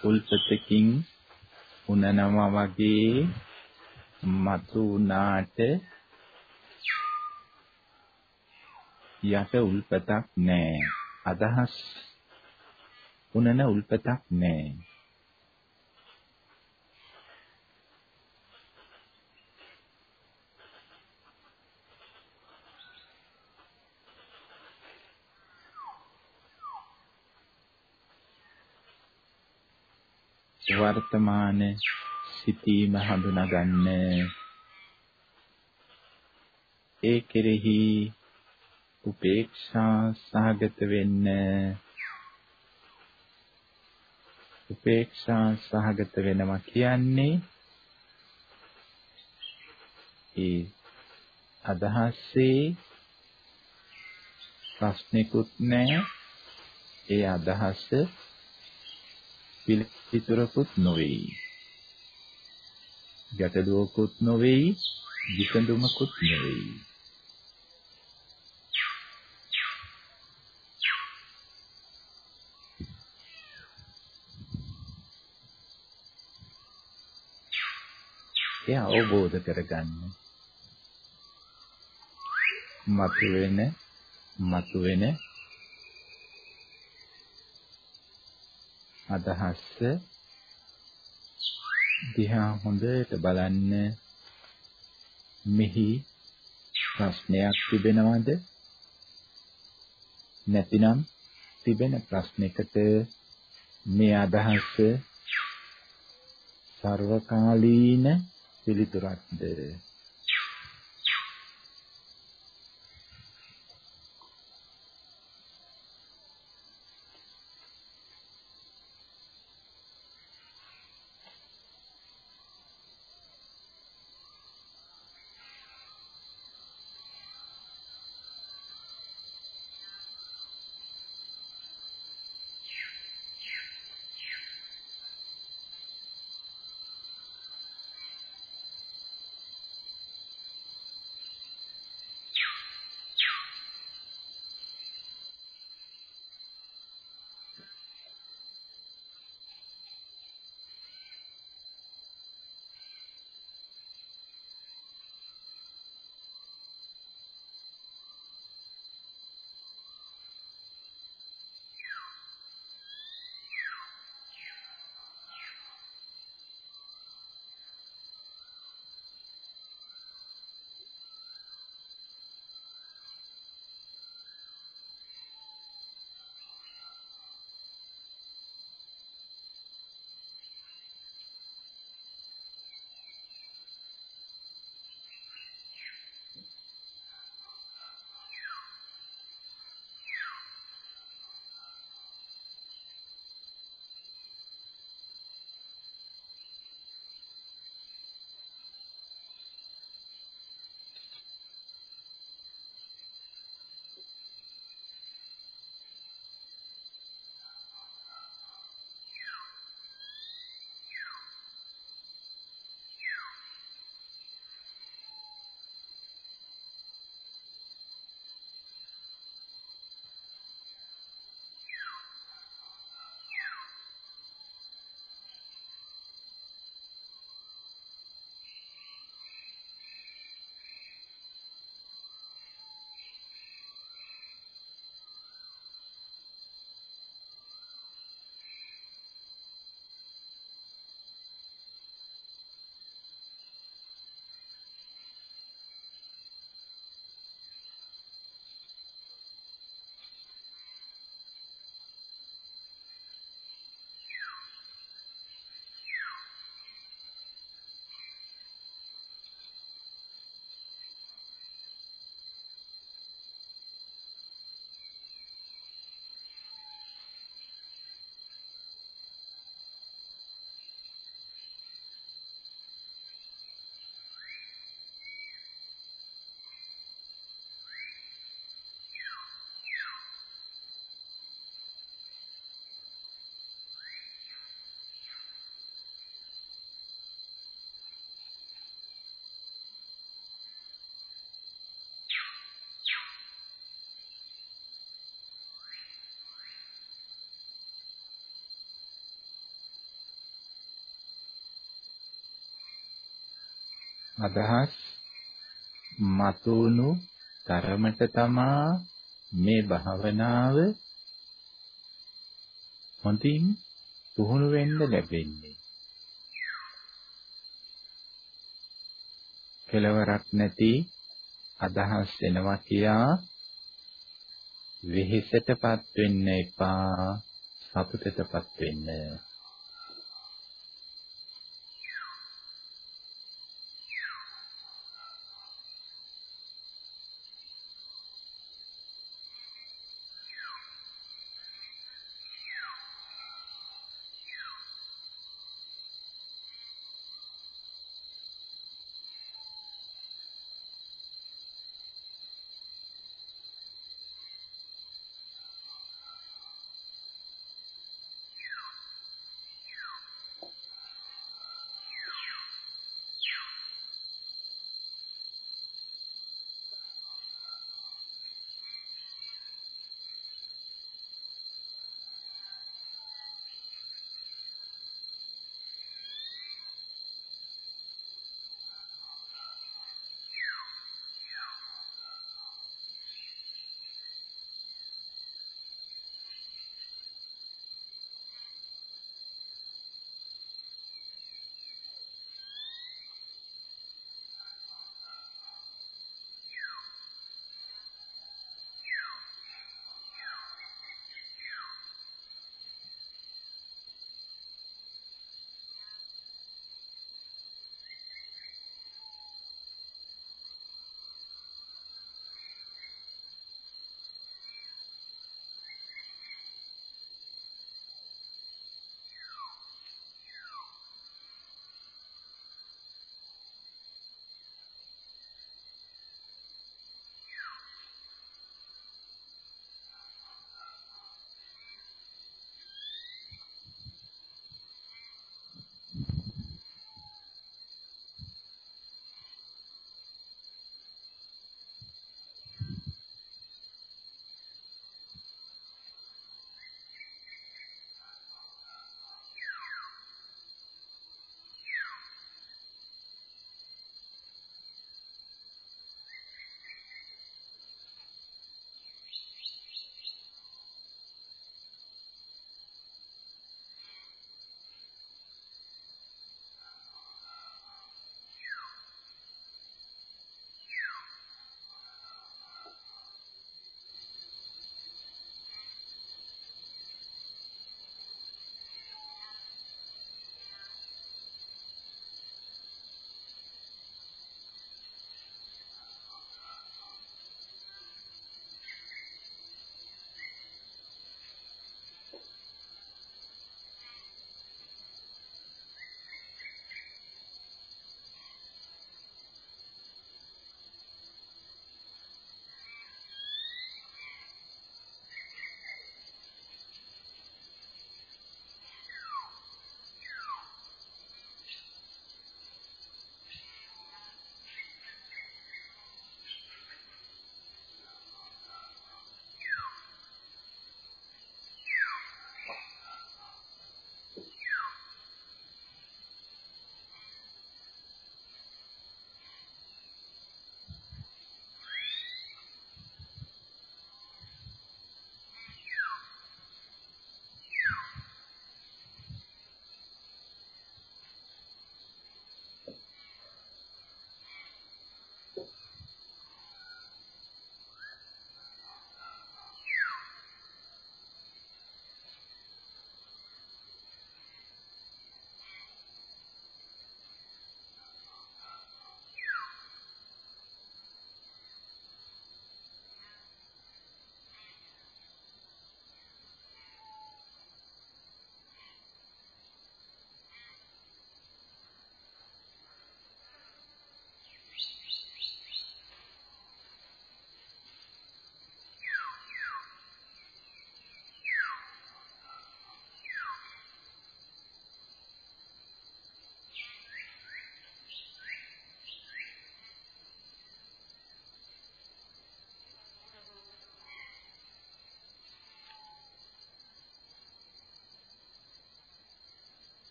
උල්පතකින් උනනවා වගේ මතු උනාට යට උල්පතක් නෑ. අදහස් උනන උල්පතක් නෑ. වර්තමාන සිටීම හඳුනාගන්න. ඒ කෙරෙහි උපේක්ෂා සහගත වෙන්න. උපේක්ෂා සහගත වෙනවා කියන්නේ ඒ අදහසේ ප්‍රශ්නිකුත් නැහැ. ඒ අදහස පිළිතුරකුත් නොවේයි. ගැටලුවකුත් නොවේයි, විසඳුමකුත් නොවේයි. ඒ අවබෝධ කරගන්න. මතුවෙන මතුවෙන අදහස් දිහා හොඳට බලන්න මෙහි ප්‍රශ්නයක් තිබෙනවද? නැතිනම් තිබෙන ප්‍රශ්නයකට මේ අදහස සර්වකාලීන පිළිතුරක්ද? අදහස් මතුණු තරමට තමා මේ භාවනාව හොඳින් පුහුණු වෙන්න ලැබෙන්නේ. කෙලවරක් නැති අදහස් එනවා කියා වෙහෙසටපත් වෙන්න එපා සතුටටපත් වෙන්න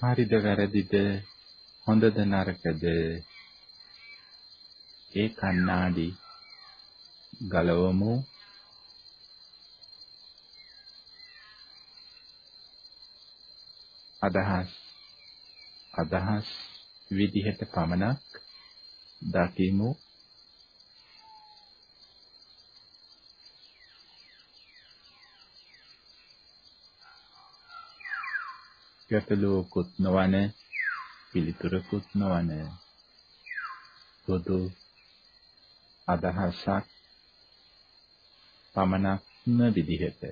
හරිද වැරදිද? හොඳද නරකද? ඒ කණ්ණාඩි ගලවමු. අදහස් අදහස් විදිහට පමණක් දකිමු. ගැටලුවකුත් නොවන පිළිතුරකුත් නොවන පොදු අදහසක් පමණක්ම විදිහට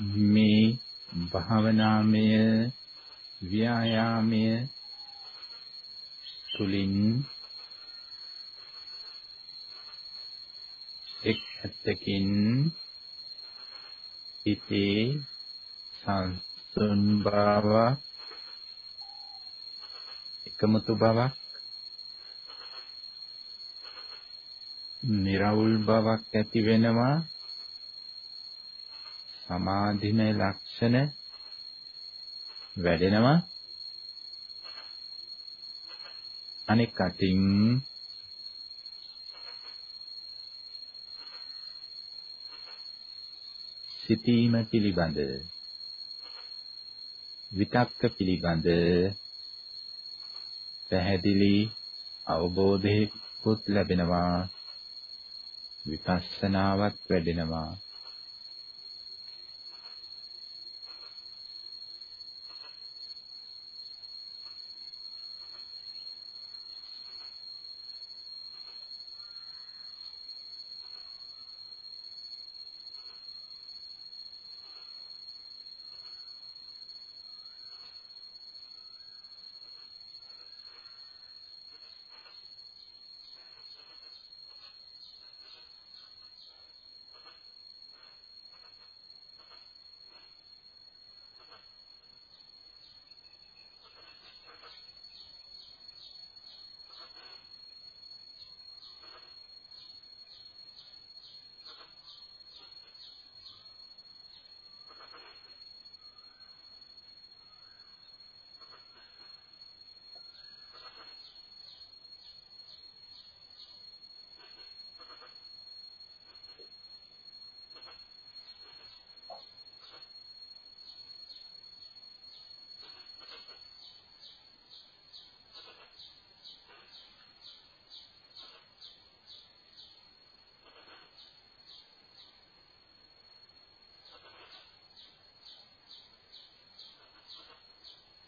මේ භාවනාමය ව්‍යායාමය තුලින් එක් ඇත්තකින් හිතේ සංසුන් බව එකමුතු බවක් निराවුල් බවක් ඇති වෙනවා. සමාධිමය ලක්ෂණ වැඩෙනවා. අනෙක් අතින් සිතීම පිළිබඳ විතක්ක පිළිබඳ පැහැදිලි අවබෝධයකුත් ලැබෙනවා. විපස්සනාවත් වැඩෙනවා.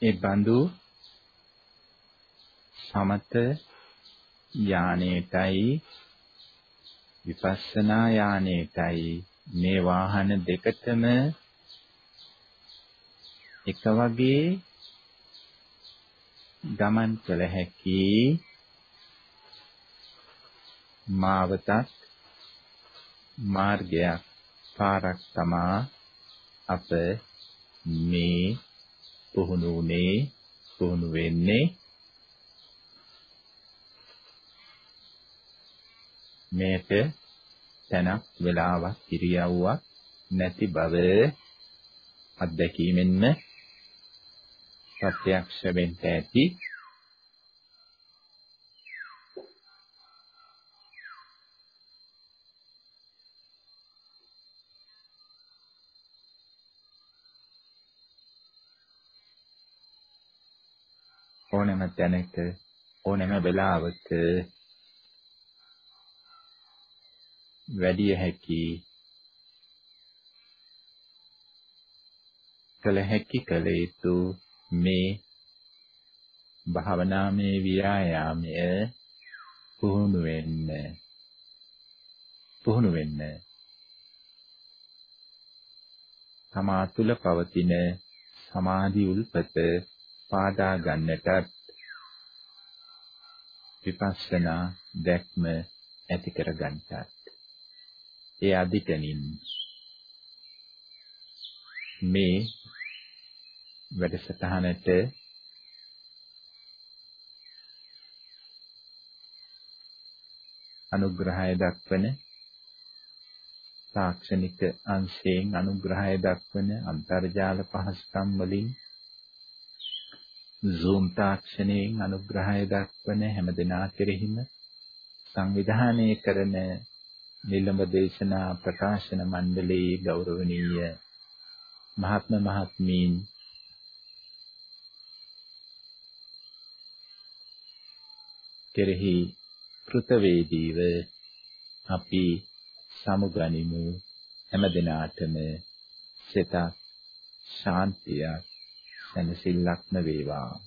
ඒ බඳු සමත යානේටයි විපස්සනා යානේටයි මේ වාහන දෙකතම එක වගේ ගමන් කළ හැකි මාවතක් මාර්ගයක් පාරක් තමා අප මේ පුහුණු උනේ පුහුණු වෙන්නේ මේක තැනක් වෙලාවක් ඉරියව්වක් නැති බව අත්දැකීමෙන්ම ප්‍රත්‍යක්ෂ වෙන්න ඇති ඕනෑම තැනක ඕනෑම වෙලාවක වැඩි හැකි කළ හැකි කළ යුතු මේ භාවනාමය ව්‍යායාමය පුහුණු වෙන්න පුහුණු වෙන්න. තමා තුළ පවතින සමාධි උල්පත පාදා ගන්නටත් විපස්සනා දැක්ම ඇති කර ගන්නටත් ඒ අධිකනින් මේ වැඩසටහනට අනුග්‍රහය දක්වන තාක්ෂණික අංශයෙන් අනුග්‍රහය දක්වන අන්තර්ජාල පහසුකම් වලින් Zoom තාක්ෂණයෙන් අනුග්‍රහය දක්වන හැම දෙනා කෙරෙහිම සංවිධානය කරන නිලඹ දේශනා ප්‍රකාශන මණ්ඩලයේ ගෞරවනීය මහත්ම මහත්මීන් කෙරෙහි කෘතවේදීව අපි සමුගනිමු. හැම දිනාටම සිත ශාන්තියක් සැනසෙල්ලක්ම වේවා.